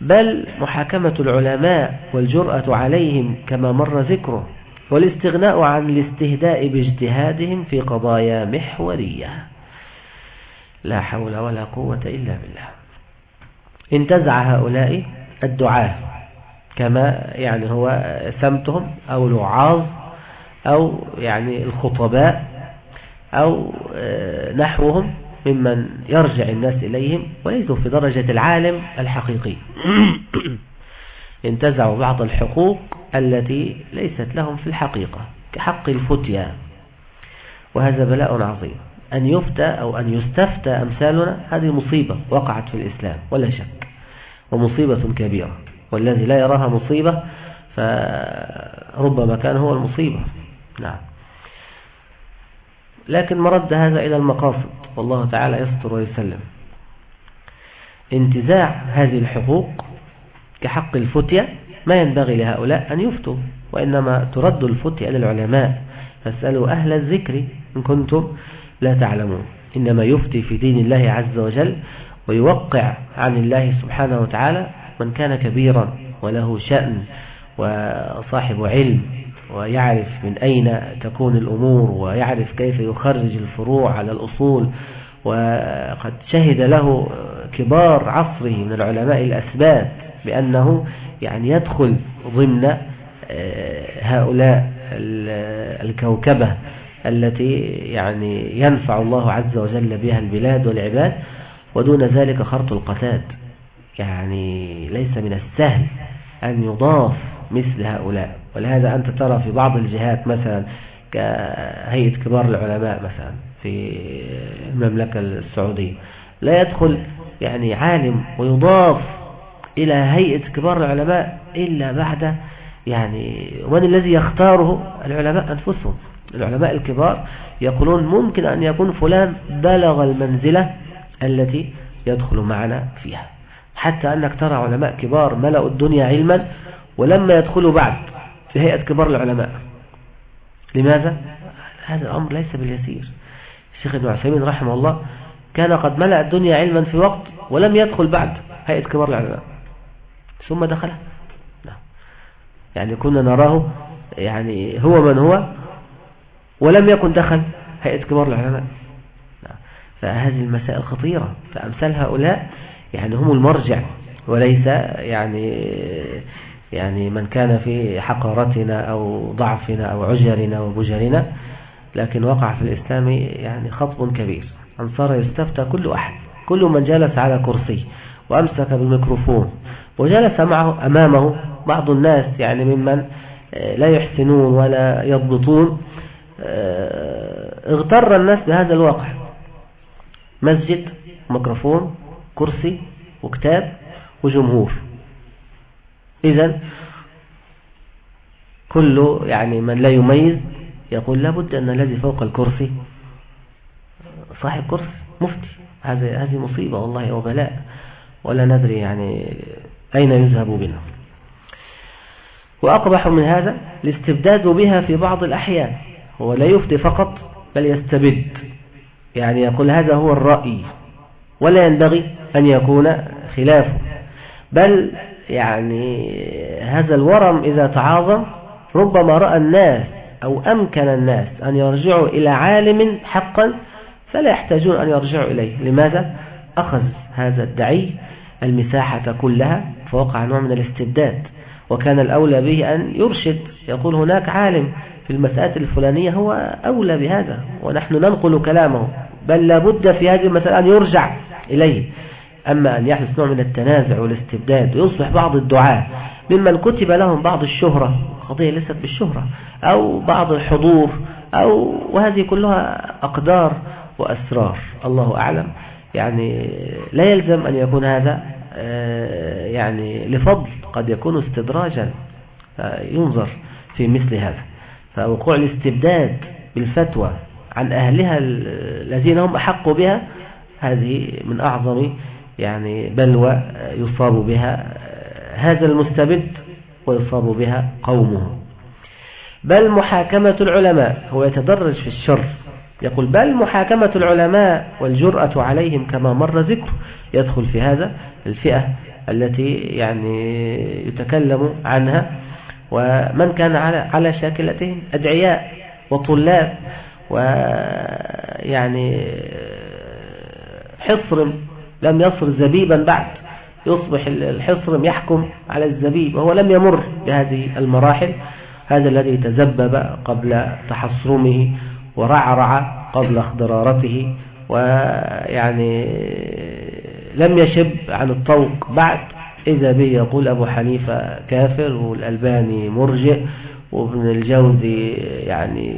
بل محاكمة العلماء والجرأة عليهم كما مر ذكره والاستغناء عن الاستهداء باجتهادهم في قضايا محورية لا حول ولا قوة إلا بالله انتزع هؤلاء الدعاة كما يعني هو سمتهم أو الوعاظ أو يعني الخطباء أو آه، نحوهم ممن يرجع الناس إليهم وليسوا في درجة العالم الحقيقي انتزعوا بعض الحقوق التي ليست لهم في الحقيقة كحق الفتية وهذا بلاء عظيم أن يفتى أو أن يستفتى أمثالنا هذه مصيبة وقعت في الإسلام ولا شك ومصيبة كبيرة والذي لا يراها مصيبة فربما كان هو المصيبة نعم لكن مرد هذا إلى المقاصد والله تعالى يستر ويسلم انتزاع هذه الحقوق كحق الفتية ما ينبغي لهؤلاء أن يفتوا وإنما ترد الفتية للعلماء فاسألوا أهل الذكر إن كنتم لا تعلمون إنما يفتي في دين الله عز وجل ويوقع عن الله سبحانه وتعالى من كان كبيرا وله شأن وصاحب علم ويعرف من أين تكون الأمور ويعرف كيف يخرج الفروع على الأصول وقد شهد له كبار عصره من العلماء الأسباب بأنه يعني يدخل ضمن آه، هؤلاء الكوكبة التي يعني ينفع الله عز وجل بها البلاد والعباد ودون ذلك خرط القتاد يعني ليس من السهل أن يضاف مثل هؤلاء ولهذا أنت ترى في بعض الجهات مثلا كهيئة كبار العلماء مثلا في المملكة السعودية لا يدخل يعني عالم ويضاف إلى هيئة كبار العلماء إلا بعد يعني ومن الذي يختاره العلماء أنفسهم العلماء الكبار يقولون ممكن أن يكون فلان بلغ المنزلة التي يدخل معنا فيها حتى أنك ترى علماء كبار ملأوا الدنيا علما ولما يدخلوا بعد في هيئة كبار العلماء لماذا؟ هذا الأمر ليس باليسير الشيخ ابن عثيمين رحمه الله كان قد ملأ الدنيا علما في وقت ولم يدخل بعد هيئة كبار العلماء ثم دخلها نعم. يعني كنا نراه يعني هو من هو ولم يكن دخل هيئة كبار العلماء نعم. فهذه المسائل خطيرة فأمثال هؤلاء يعني هم المرجع وليس يعني يعني من كان في حقارتنا أو ضعفنا أو عجرنا وبجرنا لكن وقع في الإسلام يعني خطب كبير أن صار يستفتى كل أحد كل من جلس على كرسي وأمسك بالميكروفون وجلس معه أمامه بعض الناس يعني ممن آه، لا يحسنون ولا يضبطون آه، اغتر الناس بهذا الواقع مسجد ميكروفون كرسي وكتاب وجمهور إذا كل يعني من لا يميز يقول لابد أن الذي فوق الكرسي صاحب كرسي مفتي هذه هذه مصيبة والله وبلاء ولا ندري يعني أين يذهب بنا وأقبح من هذا الاستبداد بها في بعض الأحيان هو لا يفتي فقط بل يستبد يعني يقول هذا هو الرأي ولا ينبغي أن يكون خلافه بل يعني هذا الورم إذا تعاظم ربما رأى الناس أو أمكن الناس أن يرجعوا إلى عالم حقا فلا يحتاجون أن يرجعوا إليه لماذا؟ أخذ هذا الدعي المساحة كلها فوقع نوع من الاستبداد وكان الأولى به أن يرشد يقول هناك عالم في المسألة الفلانية هو أولى بهذا ونحن ننقل كلامه بل لابد في هذه المسألة أن يرجع إليه أما أن يحدث نوع من التنازع والاستبداد ويصبح بعض الدعاة ممن كتب لهم بعض الشهرة قضية ليست بالشهرة أو بعض الحضور أو وهذه كلها أقدار وأسرار الله أعلم يعني لا يلزم أن يكون هذا آه، يعني لفضل قد يكون استدراجا ينظر في مثل هذا فوقوع الاستبداد بالفتوى عن أهلها الذين هم أحقوا بها هذه من أعظم يعني بلوى يصاب بها هذا المستبد ويصاب بها قومه بل محاكمة العلماء هو يتدرج في الشر يقول بل محاكمة العلماء والجرأة عليهم كما مر ذكر يدخل في هذا الفئة التي يعني يتكلم عنها ومن كان على شاكلتهم أدعياء وطلاب ويعني حصر لم يصر زبيبا بعد يصبح الحصر يحكم على الزبيب وهو لم يمر بهذه المراحل هذا الذي تزبب قبل تحصرمه ورعرع قبل اخضرارته ويعني لم يشب عن الطوق بعد إذا به يقول أبو حنيفة كافر والألباني مرجئ وابن الجوزي يعني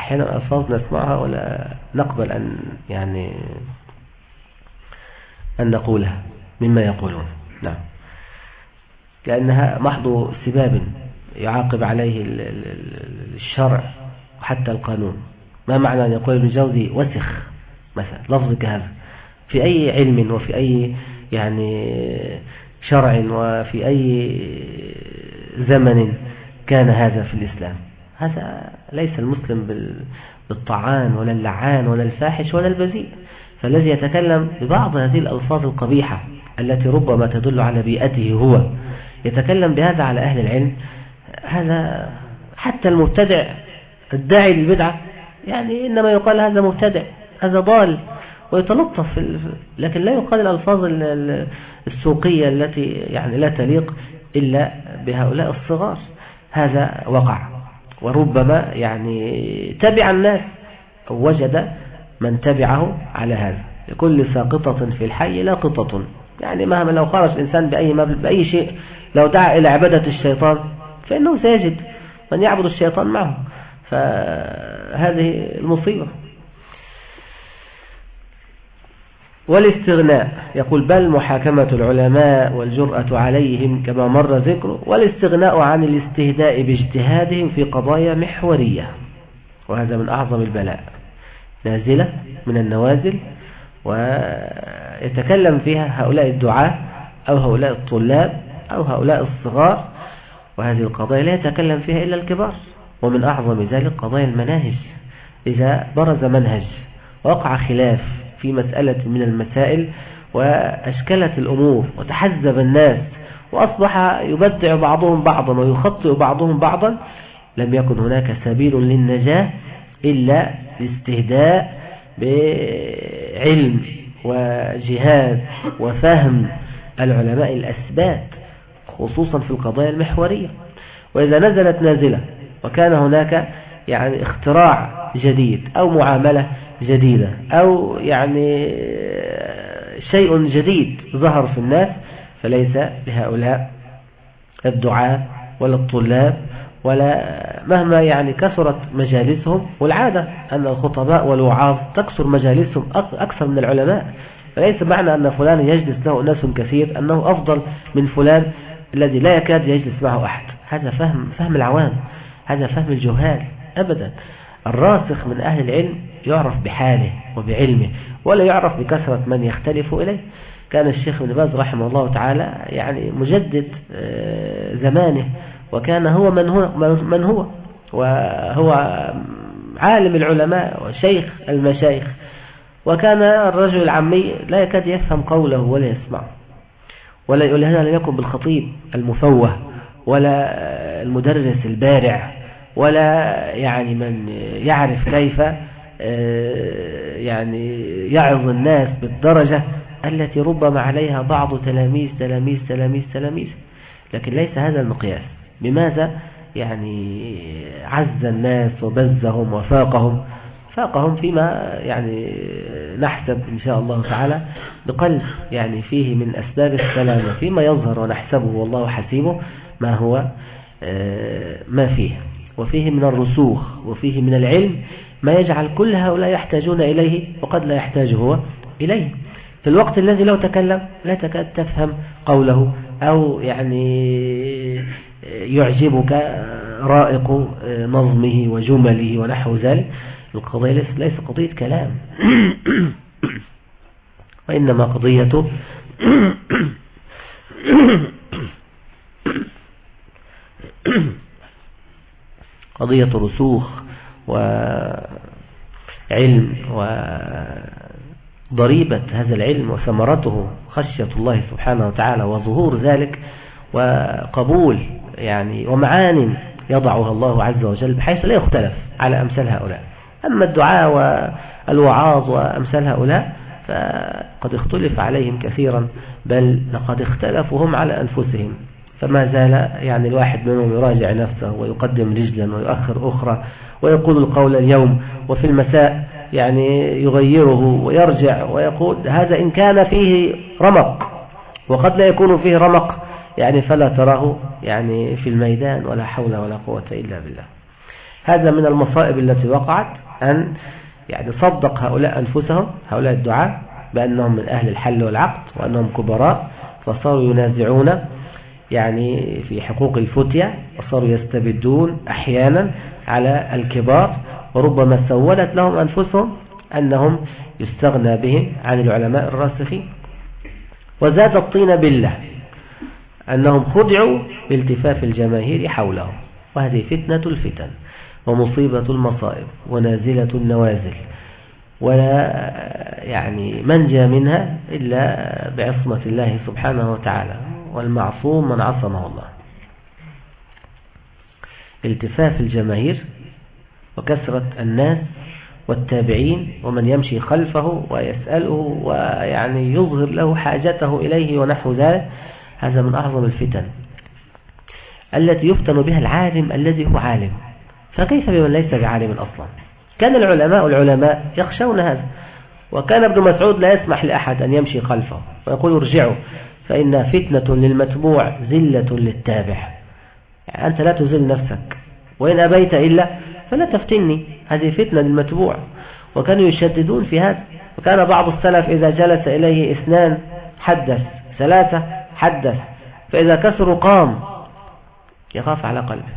أحيانا ألفاظ نسمعها ولا نقبل أن يعني أن نقولها مما يقولون نعم لأنها محض سباب يعاقب عليه الشرع وحتى القانون ما معنى أن يقول ابن جوزي وسخ مثلا لفظ كهذا في أي علم وفي أي يعني شرع وفي أي زمن كان هذا في الإسلام هذا ليس المسلم بالطعان ولا اللعان ولا الفاحش ولا البذيء فالذي يتكلم ببعض هذه الألفاظ القبيحة التي ربما تدل على بيئته هو يتكلم بهذا على أهل العلم هذا حتى المبتدع الداعي للبدعة يعني إنما يقال هذا مبتدع هذا ضال ويتلطف لكن لا يقال الألفاظ السوقية التي يعني لا تليق إلا بهؤلاء الصغار هذا وقع وربما يعني تبع الناس أو وجد من تبعه على هذا لكل ساقطة في الحي لا قطة يعني مهما لو خرج الإنسان بأي, بأي شيء لو دعا إلى عبادة الشيطان فإنه سيجد من يعبد الشيطان معه فهذه المصيبة والاستغناء يقول بل محاكمة العلماء والجرأة عليهم كما مر ذكره والاستغناء عن الاستهداء باجتهادهم في قضايا محورية وهذا من أعظم البلاء نازلة من النوازل ويتكلم فيها هؤلاء الدعاة أو هؤلاء الطلاب أو هؤلاء الصغار وهذه القضايا لا يتكلم فيها إلا الكبار ومن أعظم ذلك قضايا المناهج إذا برز منهج وقع خلاف في مسألة من المسائل وأشكلت الأمور وتحزب الناس وأصبح يبدع بعضهم بعضا ويخطئ بعضهم بعضا لم يكن هناك سبيل للنجاة إلا الاستهداء بعلم وجهاد وفهم العلماء الأسباب خصوصا في القضايا المحورية وإذا نزلت نازلة وكان هناك يعني اختراع جديد أو معاملة جديدة أو يعني شيء جديد ظهر في الناس فليس لهؤلاء الدعاة ولا الطلاب ولا مهما يعني كثرت مجالسهم والعادة أن الخطباء والوعاظ تكثر مجالسهم أكثر من العلماء فليس معنى أن فلان يجلس له ناس كثير أنه أفضل من فلان الذي لا يكاد يجلس معه أحد هذا فهم, فهم العوام هذا فهم الجهال أبدا الراسخ من أهل العلم يعرف بحاله وبعلمه ولا يعرف بكثرة من يختلف إليه كان الشيخ ابن باز رحمه الله تعالى يعني مجدد آه، زمانه وكان هو من هو, من هو وهو عالم العلماء وشيخ المشايخ وكان الرجل العمي لا يكاد يفهم قوله ولا يسمعه ولا ولهذا لم يكن بالخطيب المفوه ولا المدرس البارع ولا يعني من يعرف كيف آه، يعني يعظ الناس بالدرجة التي ربما عليها بعض تلاميذ تلاميذ تلاميذ تلاميذ لكن ليس هذا المقياس بماذا يعني عز الناس وبزهم وفاقهم فاقهم فيما يعني نحسب إن شاء الله تعالى بقلب يعني فيه من أسباب السلامة فيما يظهر ونحسبه والله حسيبه ما هو آه، ما فيه وفيه من الرسوخ وفيه من العلم ما يجعل كل هؤلاء يحتاجون إليه وقد لا يحتاج هو إليه في الوقت الذي لو تكلم لا تكاد تفهم قوله أو يعني يعجبك رائق نظمه وجمله ونحو ذلك القضية ليس قضية كلام وإنما قضية قضية رسوخ وعلم وضريبة هذا العلم وثمرته خشية الله سبحانه وتعالى وظهور ذلك وقبول يعني ومعان يضعها الله عز وجل بحيث لا يختلف على أمثال هؤلاء أما الدعاء والوعاظ وأمثال هؤلاء فقد اختلف عليهم كثيرا بل لقد اختلفوا هم على أنفسهم فما زال يعني الواحد منهم يراجع نفسه ويقدم رجلا ويؤخر أخرى ويقول القول اليوم وفي المساء يعني يغيره ويرجع ويقول هذا إن كان فيه رمق وقد لا يكون فيه رمق يعني فلا تراه يعني في الميدان ولا حول ولا قوة إلا بالله هذا من المصائب التي وقعت أن يعني صدق هؤلاء أنفسهم هؤلاء الدعاء بأنهم من أهل الحل والعقد وأنهم كبراء فصاروا ينازعون يعني في حقوق الفتية وصاروا يستبدون أحيانا على الكبار وربما سولت لهم أنفسهم أنهم يستغنى بهم عن العلماء الراسخين وزاد الطين بالله أنهم خدعوا بالتفاف الجماهير حولهم وهذه فتنة الفتن ومصيبة المصائب ونازلة النوازل ولا يعني منجى منها إلا بعصمة الله سبحانه وتعالى والمعصوم من عصمه الله التفاف الجماهير وكثرة الناس والتابعين ومن يمشي خلفه ويسأله ويعني يظهر له حاجته إليه ونحو ذلك هذا من أعظم الفتن التي يفتن بها العالم الذي هو عالم فكيف بمن ليس بعالم أصلا كان العلماء العلماء يخشون هذا وكان ابن مسعود لا يسمح لأحد أن يمشي خلفه ويقول ارجعوا فإن فتنة للمتبوع زلة للتابع أنت لا تزل نفسك وإن أبيت إلا فلا تفتني هذه فتنة للمتبوع وكانوا يشددون في هذا وكان بعض السلف إذا جلس إليه اثنان حدث ثلاثة حدث فإذا كسر قام يخاف على قلبه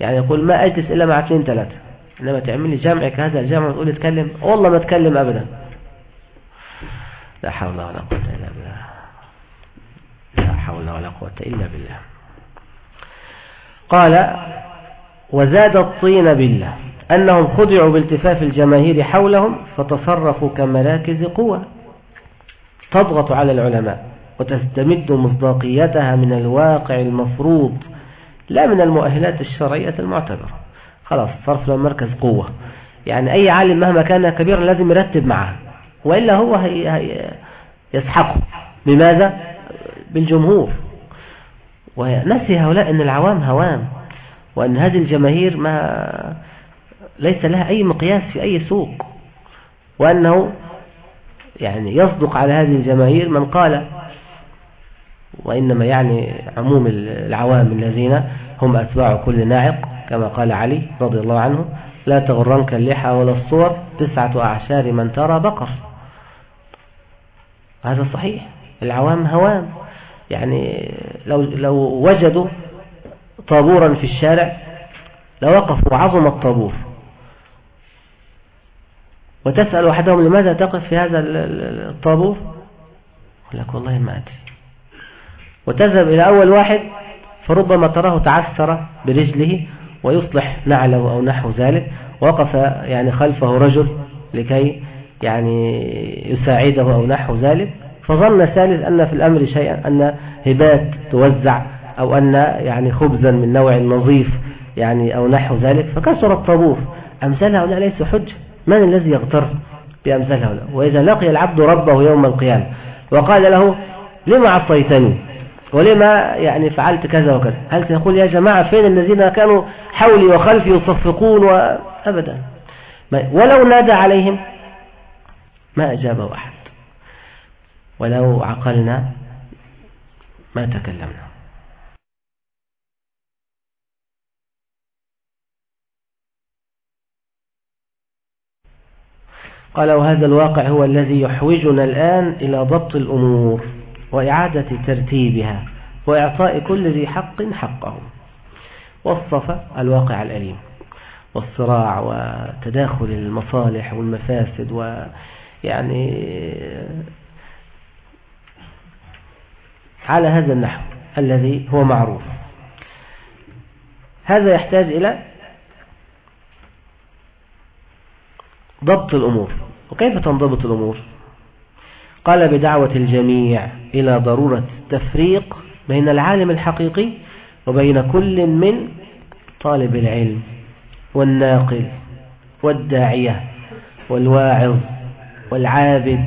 يعني يقول ما أجلس إلا مع اثنين ثلاثة إنما تعمل لي جمعك هذا الجمع وتقول تكلم والله ما اتكلم أبدا لا حول ولا قوة إلا بالله لا حول ولا قوة إلا بالله قال وزاد الطين بالله أنهم خدعوا بالتفاف الجماهير حولهم فتصرفوا كمراكز قوة تضغط على العلماء وتستمد مصداقيتها من الواقع المفروض لا من المؤهلات الشرعية المعتبرة خلاص صرف له مركز قوة يعني أي عالم مهما كان كبيرا لازم يرتب معه وإلا هو هي هي يسحقه بماذا؟ بالجمهور ونسي هؤلاء أن العوام هوام وأن هذه الجماهير ما ليس لها أي مقياس في أي سوق وأنه يعني يصدق على هذه الجماهير من قال وإنما يعني عموم العوام الذين هم أتباع كل ناعق كما قال علي رضي الله عنه لا تغرنك اللحى ولا الصور تسعة أعشار من ترى بقر هذا صحيح العوام هوام يعني لو, لو وجدوا طابورا في الشارع لوقفوا عظم الطابور وتسأل أحدهم لماذا تقف في هذا الطابور يقول لك والله ما أدري وتذهب إلى أول واحد فربما تراه تعثر برجله ويصلح نعله أو نحو ذلك وقف يعني خلفه رجل لكي يعني يساعده أو نحو ذلك فظن ثالث أن في الأمر شيئا أن هبات توزع أو أن يعني خبزا من نوع نظيف يعني أو نحو ذلك فكسر الطابور أمثال هؤلاء ليس حجة من الذي يغتر بأمثال هؤلاء وإذا لقي العبد ربه يوم القيامة وقال له لما عصيتني ولما يعني فعلت كذا وكذا هل سيقول يا جماعة فين الذين كانوا حولي وخلفي يصفقون وأبدا ولو نادى عليهم ما أجابه أحد ولو عقلنا ما تكلمنا قال وهذا الواقع هو الذي يحوجنا الآن إلى ضبط الأمور وإعادة ترتيبها وإعطاء كل ذي حق حقه وصف الواقع الأليم والصراع وتداخل المصالح والمفاسد ويعني على هذا النحو الذي هو معروف هذا يحتاج إلى ضبط الأمور وكيف تنضبط الأمور قال بدعوة الجميع إلى ضرورة التفريق بين العالم الحقيقي وبين كل من طالب العلم والناقل والداعية والواعظ والعابد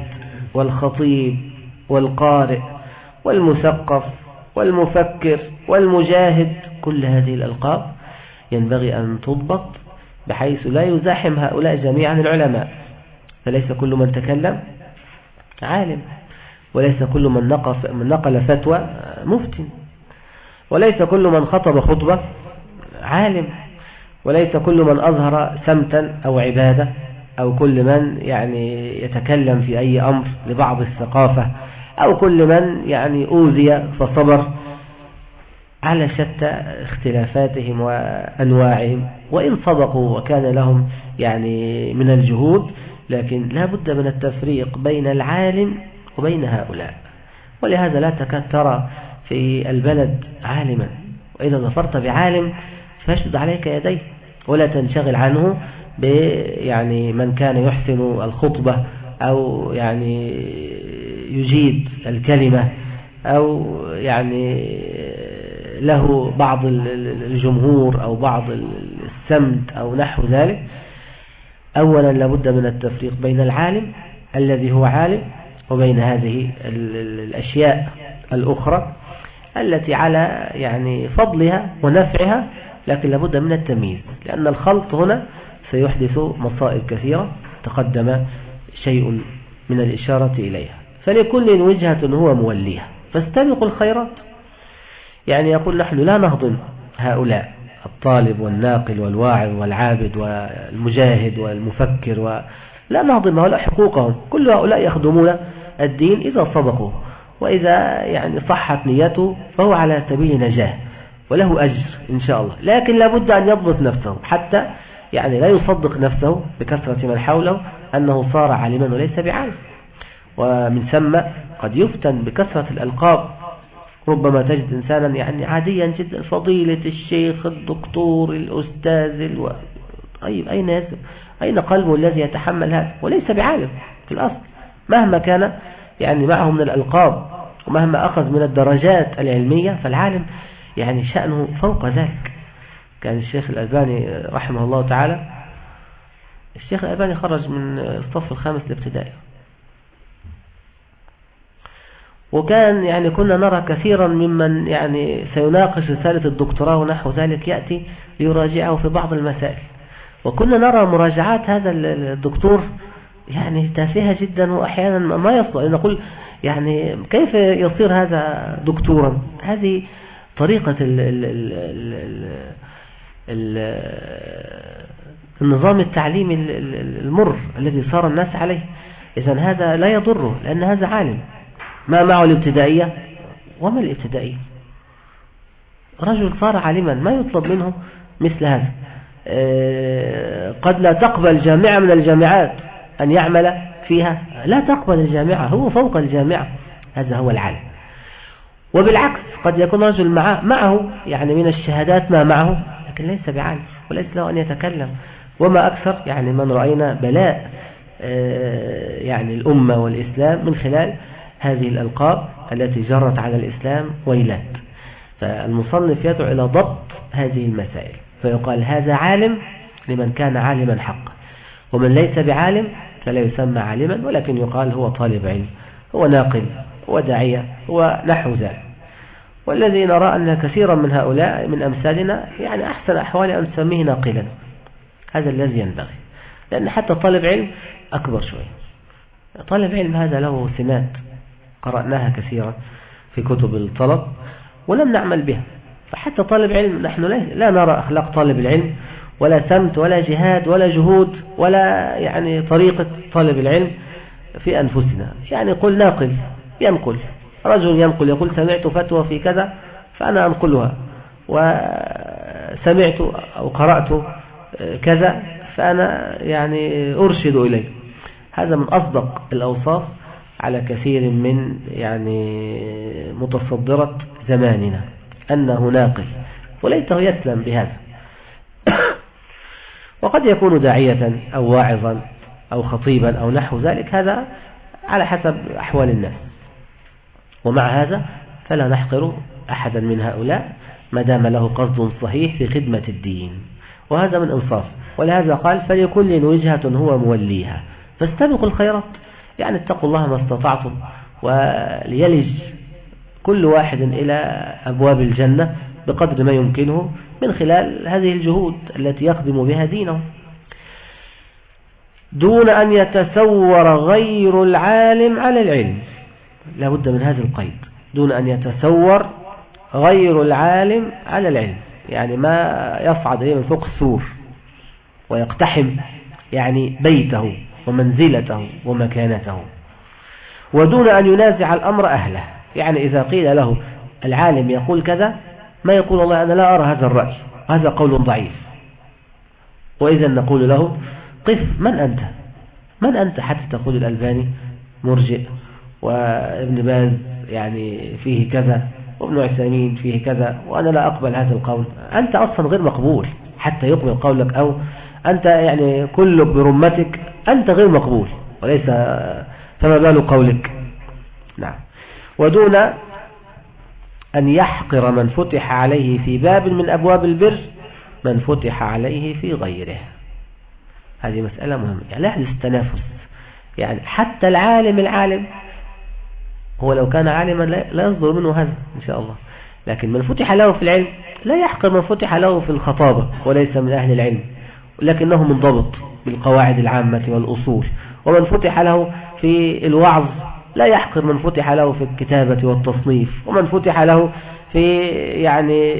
والخطيب والقارئ والمثقف والمفكر والمجاهد كل هذه الألقاب ينبغي أن تضبط بحيث لا يزاحم هؤلاء جميعا العلماء فليس كل من تكلم عالم وليس كل من نقل, فتوى مفتن وليس كل من خطب خطبة عالم وليس كل من أظهر سمتا أو عبادة أو كل من يعني يتكلم في أي أمر لبعض الثقافة أو كل من يعني أوذي فصبر على شتى اختلافاتهم وأنواعهم وإن صدقوا وكان لهم يعني من الجهود لكن لا بد من التفريق بين العالم وبين هؤلاء ولهذا لا تكاد ترى في البلد عالما وإذا ظفرت بعالم فاشد عليك يديه ولا تنشغل عنه يعني من كان يحسن الخطبة أو يعني يجيد الكلمة أو يعني له بعض الجمهور أو بعض السمت أو نحو ذلك أولا لابد من التفريق بين العالم الذي هو عالم وبين هذه الأشياء الأخرى التي على يعني فضلها ونفعها لكن لابد من التمييز لأن الخلط هنا سيحدث مصائب كثيرة تقدم شيء من الإشارة إليها فلكل وجهة هو موليها فاستبقوا الخيرات يعني يقول نحن لا نهضم هؤلاء الطالب والناقل والواعظ والعابد والمجاهد والمفكر و... لا نهضم هؤلاء حقوقهم كل هؤلاء يخدمون الدين إذا صدقوا وإذا يعني صحت نيته فهو على سبيل نجاه وله أجر إن شاء الله لكن لابد أن يضبط نفسه حتى يعني لا يصدق نفسه بكثرة من حوله أنه صار عالما وليس بعالم ومن ثم قد يفتن بكثرة الألقاب ربما تجد إنسانا يعني عاديا جدا فضيلة الشيخ الدكتور الأستاذ الو... طيب أين يسب أين قلبه الذي يتحمل هذا وليس بعالم في الأصل مهما كان يعني معه من الألقاب ومهما أخذ من الدرجات العلمية فالعالم يعني شأنه فوق ذلك كان الشيخ الألباني رحمه الله تعالى الشيخ الألباني خرج من الصف الخامس الابتدائي وكان يعني كنا نرى كثيرا ممن يعني سيناقش رسالة الدكتوراه ونحو ذلك يأتي ليراجعه في بعض المسائل وكنا نرى مراجعات هذا الدكتور يعني تافهة جدا وأحيانا ما يصدق نقول يعني كيف يصير هذا دكتورا هذه طريقة الـ الـ الـ الـ الـ النظام التعليمي المر الذي صار الناس عليه إذا هذا لا يضره لأن هذا عالم ما معه الابتدائية وما الابتدائية رجل صار عالما ما يطلب منه مثل هذا آه، قد لا تقبل جامعة من الجامعات أن يعمل فيها لا تقبل الجامعة هو فوق الجامعة هذا هو العالم وبالعكس قد يكون رجل معه, معه يعني من الشهادات ما معه لكن ليس بعالم وليس له أن يتكلم وما أكثر يعني من رأينا بلاء آه، يعني الأمة والإسلام من خلال هذه الألقاب التي جرت على الإسلام ويلات فالمصنف يدعو إلى ضبط هذه المسائل فيقال هذا عالم لمن كان عالما حقا ومن ليس بعالم فلا يسمى عالما ولكن يقال هو طالب علم هو ناقل وداعية ونحو ذلك والذي نرى أن كثيرا من هؤلاء من أمثالنا يعني أحسن أحوال أن نسميه ناقلا هذا الذي ينبغي لأن حتى طالب علم أكبر شوي طالب علم هذا له سمات قرأناها كثيرا في كتب الطلب ولم نعمل بها فحتى طالب علم نحن لا نرى أخلاق طالب العلم ولا سمت ولا جهاد ولا جهود ولا يعني طريقة طالب العلم في أنفسنا يعني قل ناقل ينقل رجل ينقل يقول سمعت فتوى في كذا فأنا أنقلها وسمعت أو قرأت كذا فأنا يعني أرشد إليه هذا من أصدق الأوصاف على كثير من يعني متصدرة زماننا أنه ناقل وليته يسلم بهذا وقد يكون داعية أو واعظا أو خطيبا أو نحو ذلك هذا على حسب أحوال الناس ومع هذا فلا نحقر أحدا من هؤلاء ما دام له قصد صحيح في خدمة الدين وهذا من إنصاف ولهذا قال فليكل وجهة هو موليها فاستبقوا الخيرات يعني اتقوا الله ما استطعتم وليلج كل واحد إلى أبواب الجنة بقدر ما يمكنه من خلال هذه الجهود التي يقدم بها دينه دون أن يتسور غير العالم على العلم لا بد من هذا القيد دون أن يتسور غير العالم على العلم يعني ما يصعد إليه من فوق السور ويقتحم يعني بيته ومنزلته ومكانته ودون أن ينازع الأمر أهله يعني إذا قيل له العالم يقول كذا ما يقول الله أنا لا أرى هذا الرأي هذا قول ضعيف وإذا نقول له قف من أنت من أنت حتى تقول الألباني مرجئ وابن باز يعني فيه كذا وابن عثيمين فيه كذا وأنا لا أقبل هذا القول أنت أصلا غير مقبول حتى يقبل قولك أو أنت يعني كلك برمتك أنت غير مقبول وليس فما بال قولك نعم ودون أن يحقر من فتح عليه في باب من أبواب البر من فتح عليه في غيره هذه مسألة مهمة يعني لا التنافس يعني حتى العالم العالم هو لو كان عالما لا يصدر منه هذا إن شاء الله لكن من فتح له في العلم لا يحقر من فتح له في الخطابة وليس من أهل العلم لكنه منضبط بالقواعد العامة والأصول ومن فتح له في الوعظ لا يحقر من فتح له في الكتابة والتصنيف ومن فتح له في يعني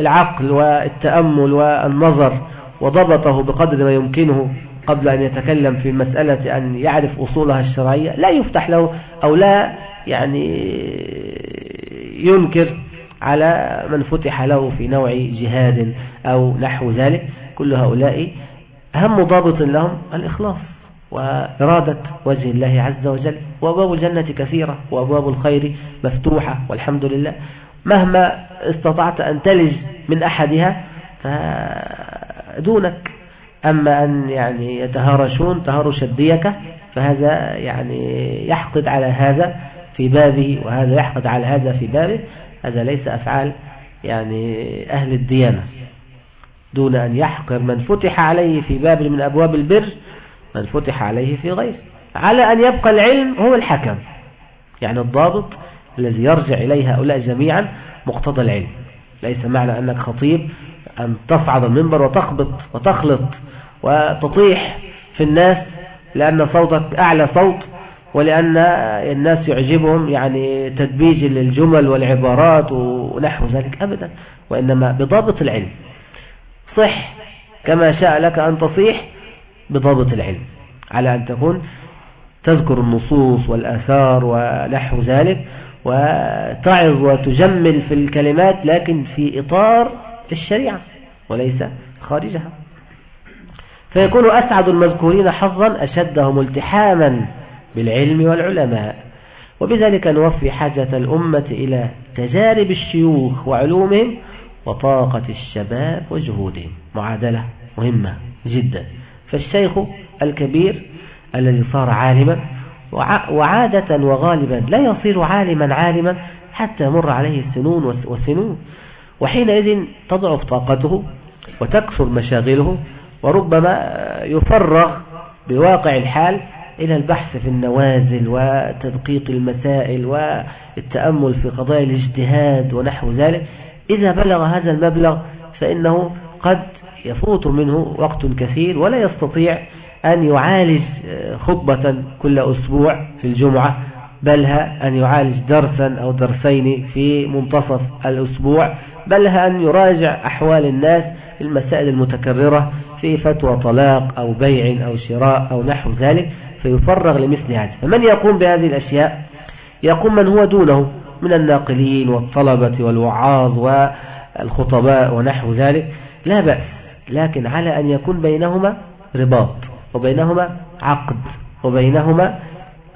العقل والتأمل والنظر وضبطه بقدر ما يمكنه قبل أن يتكلم في مسألة أن يعرف أصولها الشرعية لا يفتح له أو لا يعني ينكر على من فتح له في نوع جهاد أو نحو ذلك كل هؤلاء أهم ضابط لهم الإخلاص وإرادة وجه الله عز وجل وأبواب الجنة كثيرة وأبواب الخير مفتوحة والحمد لله مهما استطعت أن تلج من أحدها فدونك أما أن يعني يتهارشون تهارش الديكة فهذا يعني يحقد على هذا في بابه وهذا يحقد على هذا في بابه هذا ليس أفعال يعني أهل الديانة دون أن يحقر من فتح عليه في باب من أبواب البر من فتح عليه في غيره على أن يبقى العلم هو الحكم يعني الضابط الذي يرجع إليه هؤلاء جميعا مقتضى العلم ليس معنى أنك خطيب أن تصعد المنبر وتخبط وتخلط وتطيح في الناس لأن صوتك أعلى صوت ولأن الناس يعجبهم يعني تدبيج للجمل والعبارات ونحو ذلك أبدا وإنما بضابط العلم صح كما شاء لك أن تصيح بضابط العلم على أن تكون تذكر النصوص والآثار ونحو ذلك وتعظ وتجمل في الكلمات لكن في إطار الشريعة وليس خارجها فيكون أسعد المذكورين حظا أشدهم التحاما بالعلم والعلماء وبذلك نوفي حاجة الأمة إلى تجارب الشيوخ وعلومهم وطاقة الشباب وجهودهم معادلة مهمة جدا فالشيخ الكبير الذي صار عالما وعادة وغالبا لا يصير عالما عالما حتى يمر عليه السنون والسنون وحينئذ تضعف طاقته وتكثر مشاغله وربما يفرغ بواقع الحال إلى البحث في النوازل وتدقيق المسائل والتأمل في قضايا الاجتهاد ونحو ذلك إذا بلغ هذا المبلغ فإنه قد يفوت منه وقت كثير ولا يستطيع أن يعالج آه، خطبة كل أسبوع في الجمعة بلها أن يعالج درسا أو درسين في منتصف الأسبوع بلها أن يراجع أحوال الناس في المسائل المتكررة في فتوى طلاق أو بيع أو شراء أو نحو ذلك فيفرغ لمثل هذا فمن يقوم بهذه الأشياء يقوم من هو دونه من الناقلين والطلبة والوعاظ والخطباء ونحو ذلك لا بأس لكن على أن يكون بينهما رباط وبينهما عقد وبينهما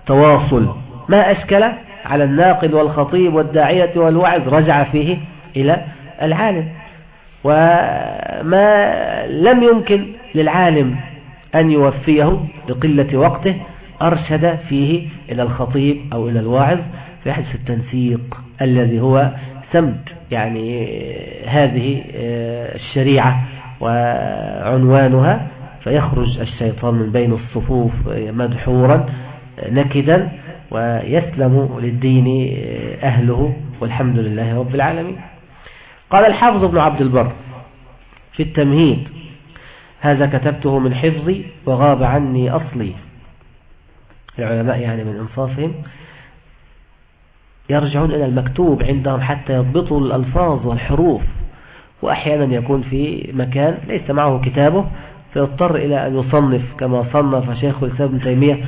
تواصل ما أشكل على الناقل والخطيب والداعية والوعظ رجع فيه إلى العالم وما لم يمكن للعالم أن يوفيه لقلة وقته أرشد فيه إلى الخطيب أو إلى الواعظ في التنسيق الذي هو سمت يعني هذه آه، الشريعة وعنوانها فيخرج الشيطان من بين الصفوف آه، مدحورا آه، نكدا ويسلم للدين أهله والحمد لله رب العالمين قال الحافظ ابن عبد البر في التمهيد هذا كتبته من حفظي وغاب عني أصلي العلماء يعني من انصافهم يرجعون إلى المكتوب عندهم حتى يضبطوا الألفاظ والحروف وأحيانا يكون في مكان ليس معه كتابه فيضطر إلى أن يصنف كما صنف شيخ الإسلام ابن تيمية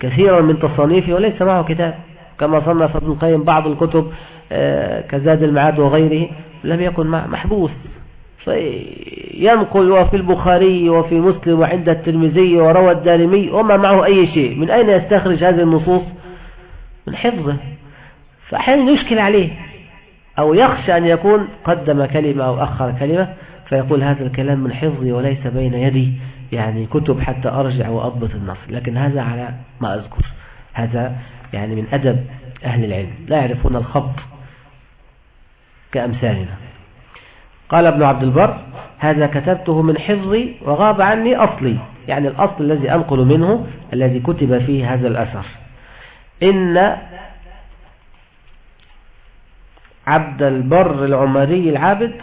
كثيرا من تصانيفه وليس معه كتاب كما صنف ابن القيم بعض الكتب آه، كزاد المعاد وغيره لم يكن محبوس ينقل وفي البخاري وفي مسلم وعند الترمذي وروى الدارمي وما معه أي شيء من أين يستخرج هذه النصوص من حفظه فأحيانا يشكل عليه أو يخشى أن يكون قدم كلمة أو أخر كلمة فيقول هذا الكلام من حفظي وليس بين يدي يعني كتب حتى أرجع وأضبط النص لكن هذا على ما أذكر هذا يعني من أدب أهل العلم لا يعرفون الخط كأمثالنا قال ابن عبد البر هذا كتبته من حفظي وغاب عني أصلي يعني الأصل الذي أنقل منه الذي كتب فيه هذا الأثر إن عبد البر العمري العابد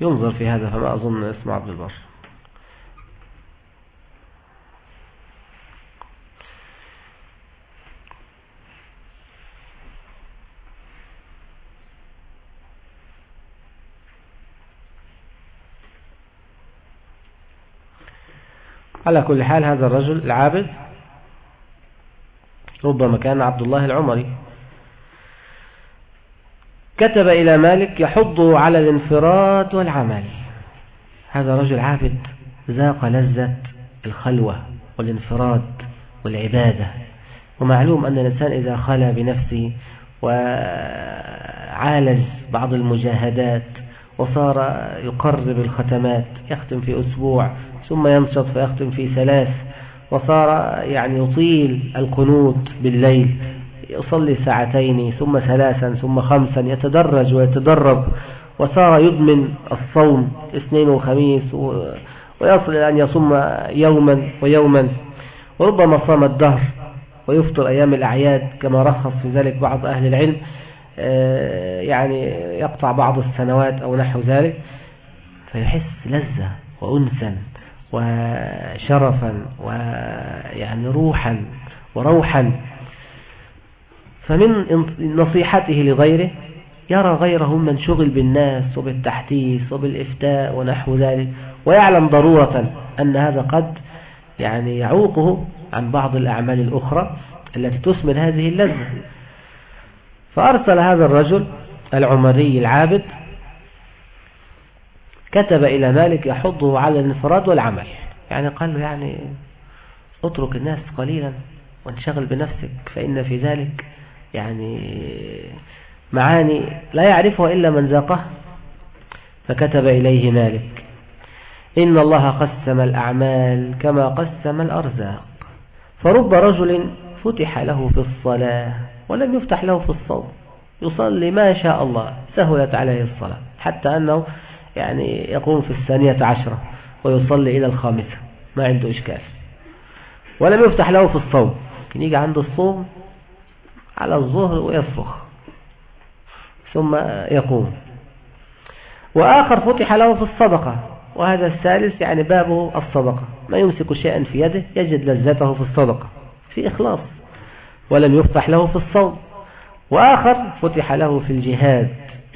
ينظر في هذا فما أظن اسم عبد البر على كل حال هذا الرجل العابد ربما كان عبد الله العمري كتب إلى مالك يحضه على الانفراد والعمل هذا رجل عابد ذاق لذة الخلوة والانفراد والعبادة ومعلوم أن الإنسان إذا خلى بنفسه وعالج بعض المجاهدات وصار يقرب الختمات يختم في أسبوع ثم ينشط فيختم في ثلاث وصار يعني يطيل القنوت بالليل يصلي ساعتين ثم ثلاثا ثم خمسا يتدرج ويتدرب وصار يضمن الصوم اثنين وخميس ويصل إلى أن يصوم يوما ويوما وربما صام الدهر ويفطر أيام الأعياد كما رخص في ذلك بعض أهل العلم آه، يعني يقطع بعض السنوات أو نحو ذلك فيحس لذة وأنسا وشرفا ويعني روحا وروحا فمن نصيحته لغيره يرى غيره من شغل بالناس وبالتحديث وبالإفتاء ونحو ذلك ويعلم ضرورة أن هذا قد يعني يعوقه عن بعض الأعمال الأخرى التي تثمر هذه اللذة فأرسل هذا الرجل العمري العابد كتب إلى مالك يحضه على الانفراد والعمل يعني قال له يعني اترك الناس قليلا وانشغل بنفسك فإن في ذلك يعني معاني لا يعرفها إلا من ذاقه فكتب إليه مالك إن الله قسم الأعمال كما قسم الأرزاق فرب رجل فتح له في الصلاة ولم يفتح له في الصوم يصلي ما شاء الله سهلت عليه الصلاة حتى أنه يعني يقوم في الثانية عشرة ويصلي إلى الخامسة ما عنده إشكال ولم يفتح له في الصوم يجي عند الصوم على الظهر ويصرخ ثم يقوم وآخر فتح له في الصدقة وهذا الثالث يعني بابه الصدقة ما يمسك شيئا في يده يجد لذته في الصدقة في إخلاص ولم يفتح له في الصوم وآخر فتح له في الجهاد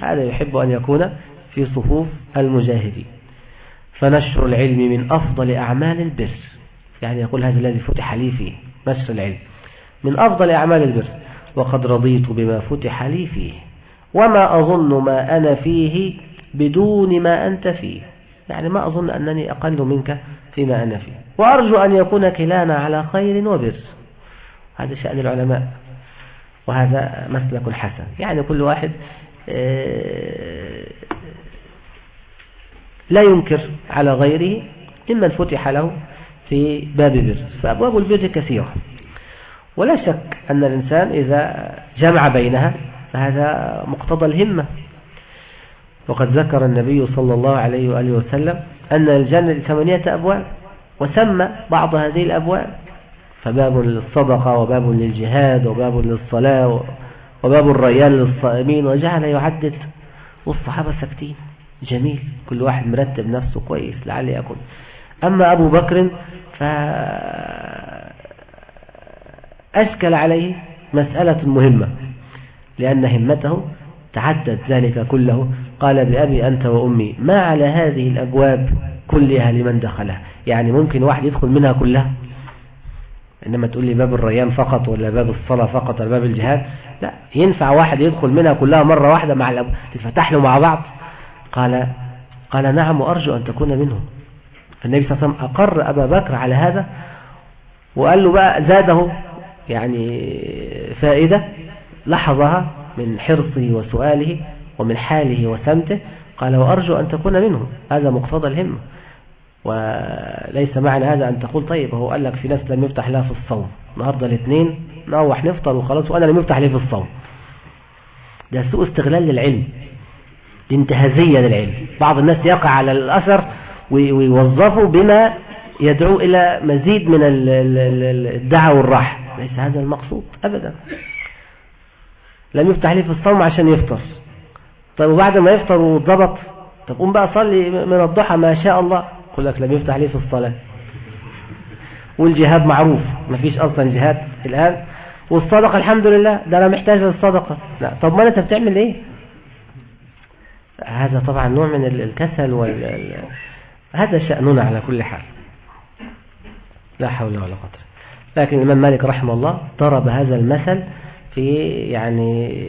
هذا يحب أن يكون في صفوف المجاهدين فنشر العلم من أفضل أعمال البر يعني يقول هذا الذي فتح لي فيه نشر العلم من أفضل أعمال البر وقد رضيت بما فتح لي فيه وما أظن ما أنا فيه بدون ما أنت فيه يعني ما أظن أنني أقل منك فيما أنا فيه وأرجو أن يكون كلانا على خير وبر هذا شأن العلماء وهذا مسلك الحسن يعني كل واحد آه، لا ينكر على غيره إما فتح له في باب بر فأبواب البر كثيرة ولا شك أن الإنسان إذا جمع بينها فهذا مقتضى الهمة وقد ذكر النبي صلى الله عليه وآله وسلم أن الجنة ثمانية أبواب وسمى بعض هذه الأبواب فباب للصدقة وباب للجهاد وباب للصلاة وباب الريال للصائمين وجعل يحدث والصحابة ساكتين جميل كل واحد مرتب نفسه كويس لعلي أكون أما أبو بكر فأشكل عليه مسألة مهمة لأن همته تعدد ذلك كله قال بأبي أنت وأمي ما على هذه الأبواب كلها لمن دخلها يعني ممكن واحد يدخل منها كلها إنما تقول لي باب الريان فقط ولا باب الصلاة فقط ولا باب الجهاد لا ينفع واحد يدخل منها كلها مرة واحدة مع الأب... تتفتح له مع بعض قال قال نعم وأرجو أن تكون منهم النبي صلى الله عليه وسلم أقر أبا بكر على هذا وقال له بقى زاده يعني فائدة لحظها من حرصه وسؤاله ومن حاله وسمته قال وأرجو أن تكون منهم هذا مقتضى الهمة وليس معنى هذا أن تقول طيب هو قال لك في ناس لم يفتح لها في الصوم النهاردة الاثنين نروح نفطر وخلاص وأنا لم يفتح لي في الصوم ده سوء استغلال للعلم دي انتهازية للعلم بعض الناس يقع على الأثر ويوظفه بما يدعو إلى مزيد من الدعوة والراحة ليس هذا المقصود أبدا لم يفتح لي في الصوم عشان يفطر طيب وبعد ما يفطر وضبط طب قوم بقى صلي من الضحى ما شاء الله يقول لك لا بيفتح ليه في الصلاة والجهاد معروف ما فيش أصلا جهاد الآن والصدقة الحمد لله ده أنا محتاج للصدقة لا طب ما أنت بتعمل إيه هذا طبعا نوع من الكسل وال... هذا شأننا على كل حال لا حول ولا قدر لكن الإمام مالك رحمه الله ضرب هذا المثل في يعني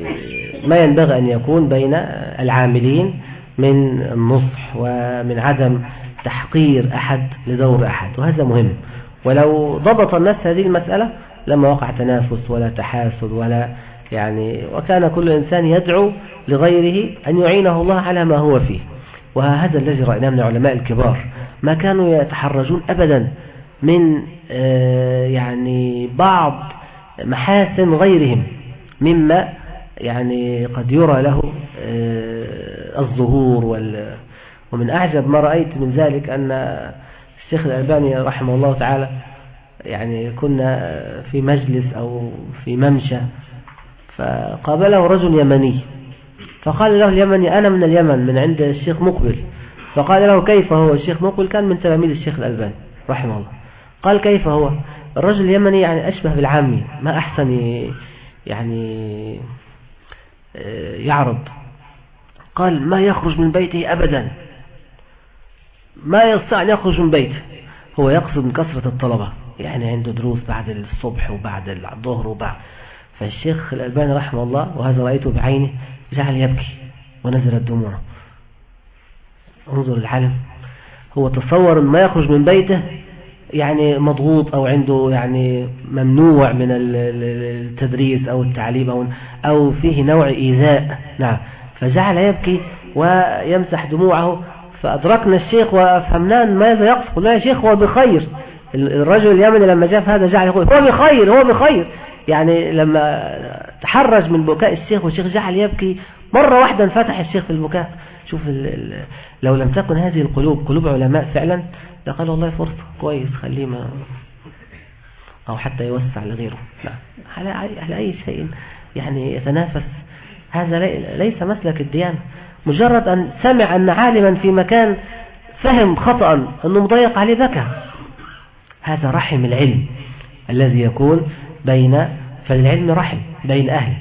ما ينبغي أن يكون بين العاملين من النصح ومن عدم تحقير أحد لدور أحد وهذا مهم ولو ضبط الناس هذه المسألة لما وقع تنافس ولا تحاسد ولا يعني وكان كل إنسان يدعو لغيره أن يعينه الله على ما هو فيه وهذا الذي رأيناه من العلماء الكبار ما كانوا يتحرجون أبدا من آه، يعني بعض محاسن غيرهم مما يعني قد يرى له آه، الظهور وال ومن أعجب ما رأيت من ذلك أن الشيخ الألباني رحمه الله تعالى يعني كنا في مجلس أو في ممشى فقابله رجل يمني فقال له اليمني أنا من اليمن من عند الشيخ مقبل فقال له كيف هو الشيخ مقبل كان من تلاميذ الشيخ الألباني رحمه الله قال كيف هو الرجل اليمني يعني أشبه بالعامي ما أحسن يعني آه، يعرض قال ما يخرج من بيته أبدا ما يستطيع أن يخرج من بيته هو يقصد من كثرة الطلبة يعني عنده دروس بعد الصبح وبعد الظهر وبعد فالشيخ الألباني رحمه الله وهذا رأيته بعينه جعل يبكي ونزلت دموعه انظر العالم هو تصور ما يخرج من بيته يعني مضغوط أو عنده يعني ممنوع من التدريس أو التعليم أو, أو فيه نوع إيذاء نعم فجعل يبكي ويمسح دموعه فأدركنا الشيخ وفهمنا ماذا يقصد قلنا يا شيخ هو بخير الرجل اليمني لما جاء هذا جعل يقول هو بخير هو بخير يعني لما تحرج من بكاء الشيخ والشيخ جعل يبكي مرة واحدة انفتح الشيخ في البكاء شوف الـ الـ لو لم تكن هذه القلوب قلوب علماء فعلا لقال والله فرصة كويس خليه ما أو حتى يوسع لغيره نعم. لا على أي شيء يعني يتنافس هذا ليس مسلك الديانة مجرد أن سمع أن عالما في مكان فهم خطأ أنه مضيق عليه بكى هذا رحم العلم الذي يكون بين فالعلم رحم بين أهله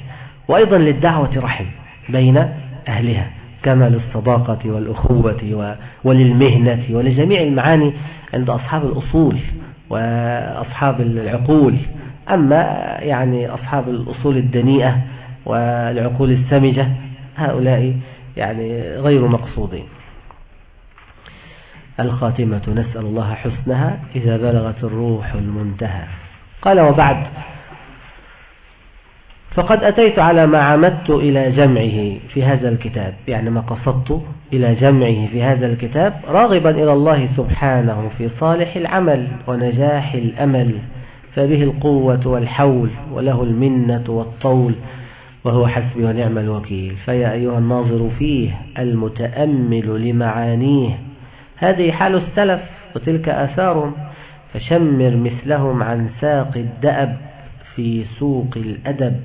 وأيضا للدعوة رحم بين أهلها كما للصداقة والأخوة وللمهنة ولجميع المعاني عند أصحاب الأصول وأصحاب العقول أما يعني أصحاب الأصول الدنيئة والعقول السمجة هؤلاء يعني غير مقصودين الخاتمة نسأل الله حسنها إذا بلغت الروح المنتهى قال وبعد فقد أتيت على ما عمدت إلى جمعه في هذا الكتاب يعني ما قصدت إلى جمعه في هذا الكتاب راغبا إلى الله سبحانه في صالح العمل ونجاح الأمل فبه القوة والحول وله المنة والطول وهو حسبي ونعم الوكيل فيا أيها الناظر فيه المتأمل لمعانيه هذه حال السلف وتلك آثارهم فشمر مثلهم عن ساق الدأب في سوق الأدب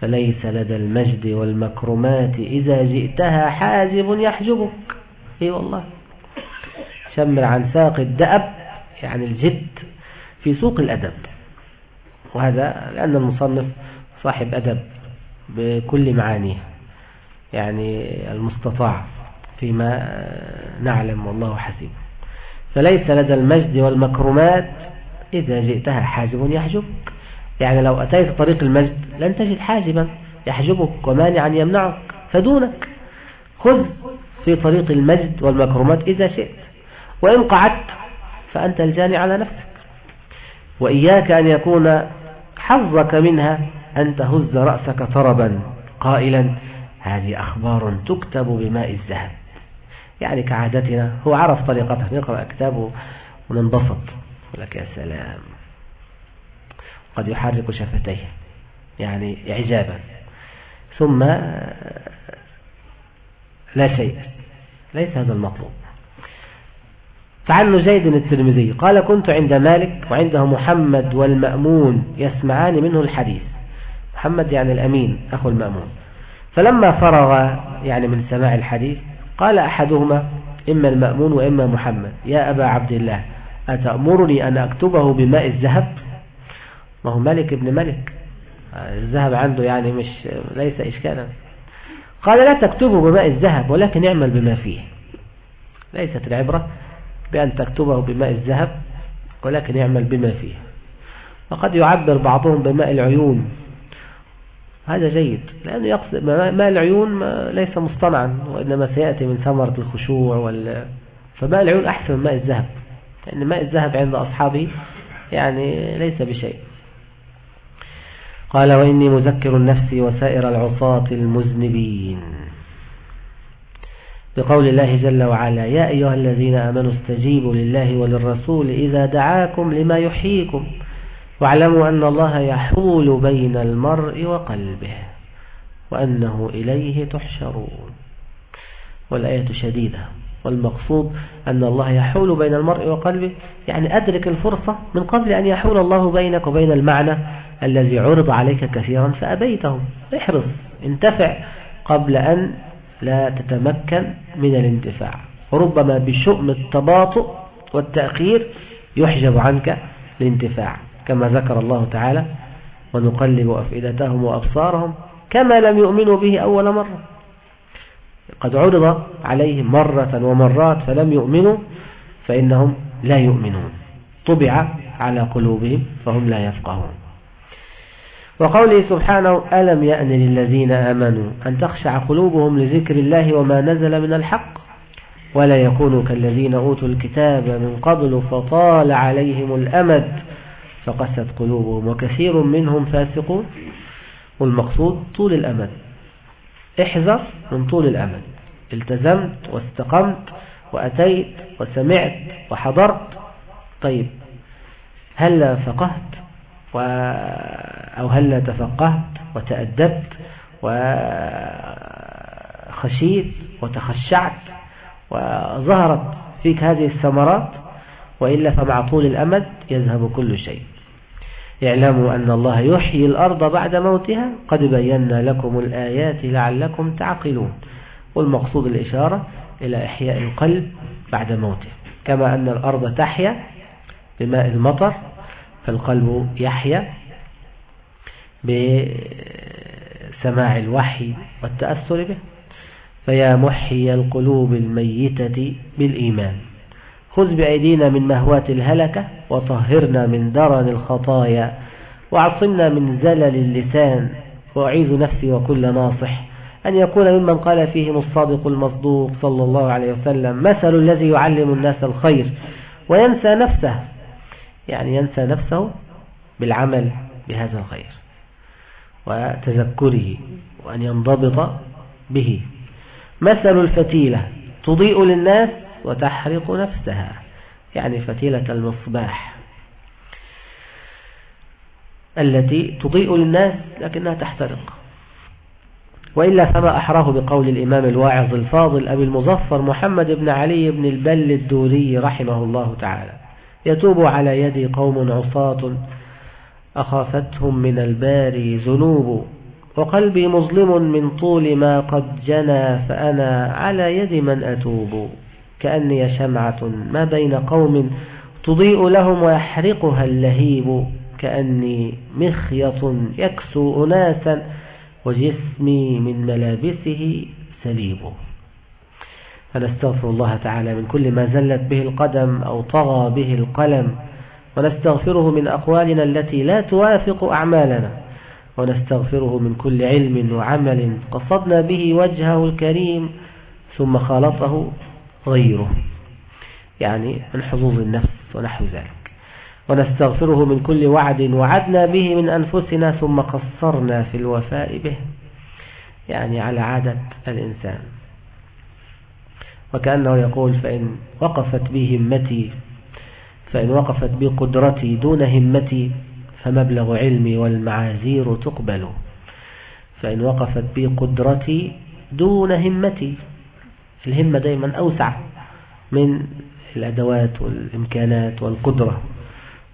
فليس لدى المجد والمكرمات إذا جئتها حاجب يحجبك اي والله شمر عن ساق الدأب يعني الجد في سوق الأدب وهذا لأن المصنف صاحب أدب بكل معانيها يعني المستطاع فيما نعلم والله حسيب فليس لدى المجد والمكرمات إذا جئتها حاجب يحجبك يعني لو أتيت طريق المجد لن تجد حاجبا يحجبك ومانعا يمنعك فدونك خذ في طريق المجد والمكرمات إذا شئت وإن قعدت فأنت الجاني على نفسك وإياك أن يكون حظك منها أن تهز رأسك طربا قائلا هذه أخبار تكتب بماء الذهب يعني كعادتنا هو عرف طريقته نقرأ كتابه وننبسط لك يا سلام قد يحرك شفتيه يعني إعجابا ثم لا شيء ليس هذا المطلوب فعن زيد الترمذي قال كنت عند مالك وعنده محمد والمأمون يسمعان منه الحديث محمد يعني الأمين أخو المأمون فلما فرغ يعني من سماع الحديث قال أحدهما إما المأمون وإما محمد يا أبا عبد الله أتأمرني أن أكتبه بماء الذهب ما هو ملك ابن ملك الذهب عنده يعني مش ليس إشكالا قال لا تكتبه بماء الذهب ولكن اعمل بما فيه ليست العبرة بأن تكتبه بماء الذهب ولكن اعمل بما فيه وقد يعبر بعضهم بماء العيون هذا جيد لأنه يقصد ما العيون ما ليس مصطنعا وإنما سيأتي من ثمرة الخشوع وال... فماء العيون أحسن من ماء الذهب لأن ماء الذهب عند أصحابي يعني ليس بشيء قال وإني مذكر نفسي وسائر العصاة المذنبين بقول الله جل وعلا يا أيها الذين أمنوا استجيبوا لله وللرسول إذا دعاكم لما يحييكم واعلموا أن الله يحول بين المرء وقلبه وأنه إليه تحشرون والآية شديدة والمقصود أن الله يحول بين المرء وقلبه يعني أدرك الفرصة من قبل أن يحول الله بينك وبين المعنى الذي عرض عليك كثيرا فأبيته احرص انتفع قبل أن لا تتمكن من الانتفاع ربما بشؤم التباطؤ والتأخير يحجب عنك الانتفاع كما ذكر الله تعالى ونقلب أفئدتهم وأبصارهم كما لم يؤمنوا به أول مرة قد عرض عليهم مرة ومرات فلم يؤمنوا فإنهم لا يؤمنون طبع على قلوبهم فهم لا يفقهون وقوله سبحانه ألم يأن للذين آمنوا أن تخشع قلوبهم لذكر الله وما نزل من الحق ولا يكونوا كالذين أوتوا الكتاب من قبل فطال عليهم الأمد فقست قلوبهم وكثير منهم فاسقون والمقصود طول الأمد احذر من طول الأمد التزمت واستقمت وأتيت وسمعت وحضرت طيب هل فقهت و... أو هل تفقهت وتأدبت وخشيت وتخشعت وظهرت فيك هذه الثمرات وإلا فمع طول الأمد يذهب كل شيء اعلموا أن الله يحيي الأرض بعد موتها قد بينا لكم الآيات لعلكم تعقلون والمقصود الإشارة إلى إحياء القلب بعد موته كما أن الأرض تحيا بماء المطر فالقلب يحيا بسماع الوحي والتأثر به فيا محي القلوب الميتة بالإيمان خذ بأيدينا من مهوات الهلكة وطهرنا من درن الخطايا وعصمنا من زلل اللسان وأعيذ نفسي وكل ناصح أن يكون ممن قال فيهم الصادق المصدوق صلى الله عليه وسلم مثل الذي يعلم الناس الخير وينسى نفسه يعني ينسى نفسه بالعمل بهذا الخير وتذكره وأن ينضبط به مثل الفتيلة تضيء للناس وتحرق نفسها يعني فتيلة المصباح التي تضيء للناس لكنها تحترق وإلا فما أحراه بقول الإمام الواعظ الفاضل أبي المظفر محمد بن علي بن البل الدوري رحمه الله تعالى يتوب على يدي قوم عصاة أخافتهم من الباري ذنوب وقلبي مظلم من طول ما قد جنى فأنا على يد من أتوب كأني شمعة ما بين قوم تضيء لهم ويحرقها اللهيب كأني مخيط يكسو أناسا وجسمي من ملابسه سليب فنستغفر الله تعالى من كل ما زلت به القدم أو طغى به القلم ونستغفره من أقوالنا التي لا توافق أعمالنا ونستغفره من كل علم وعمل قصدنا به وجهه الكريم ثم خالطه غيره يعني الحظوظ حظوظ النفس ونحو ذلك ونستغفره من كل وعد وعدنا به من أنفسنا ثم قصرنا في الوفاء به يعني على عادة الإنسان وكأنه يقول فإن وقفت بي همتي فإن وقفت بي قدرتي دون همتي فمبلغ علمي والمعاذير تقبل فإن وقفت بي قدرتي دون همتي الهمة دايما أوسع من الأدوات والإمكانات والقدرة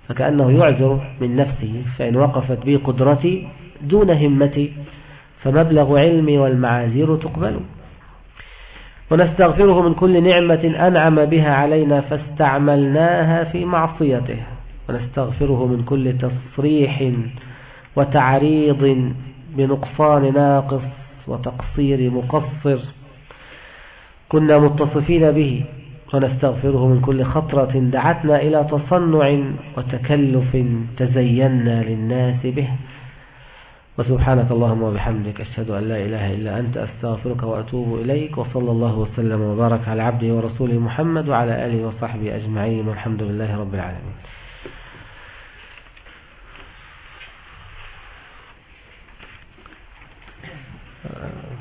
فكأنه يعذر من نفسه فإن وقفت بي قدرتي دون همتي فمبلغ علمي والمعاذير تقبل ونستغفره من كل نعمة أنعم بها علينا فاستعملناها في معصيته ونستغفره من كل تصريح وتعريض بنقصان ناقص وتقصير مقصر كنا متصفين به ونستغفره من كل خطرة دعتنا إلى تصنع وتكلف تزينا للناس به وسبحانك اللهم وبحمدك أشهد أن لا إله إلا أنت أستغفرك وأتوب إليك وصلى الله وسلم وبارك على عبده ورسوله محمد وعلى آله وصحبه أجمعين والحمد لله رب العالمين Uh...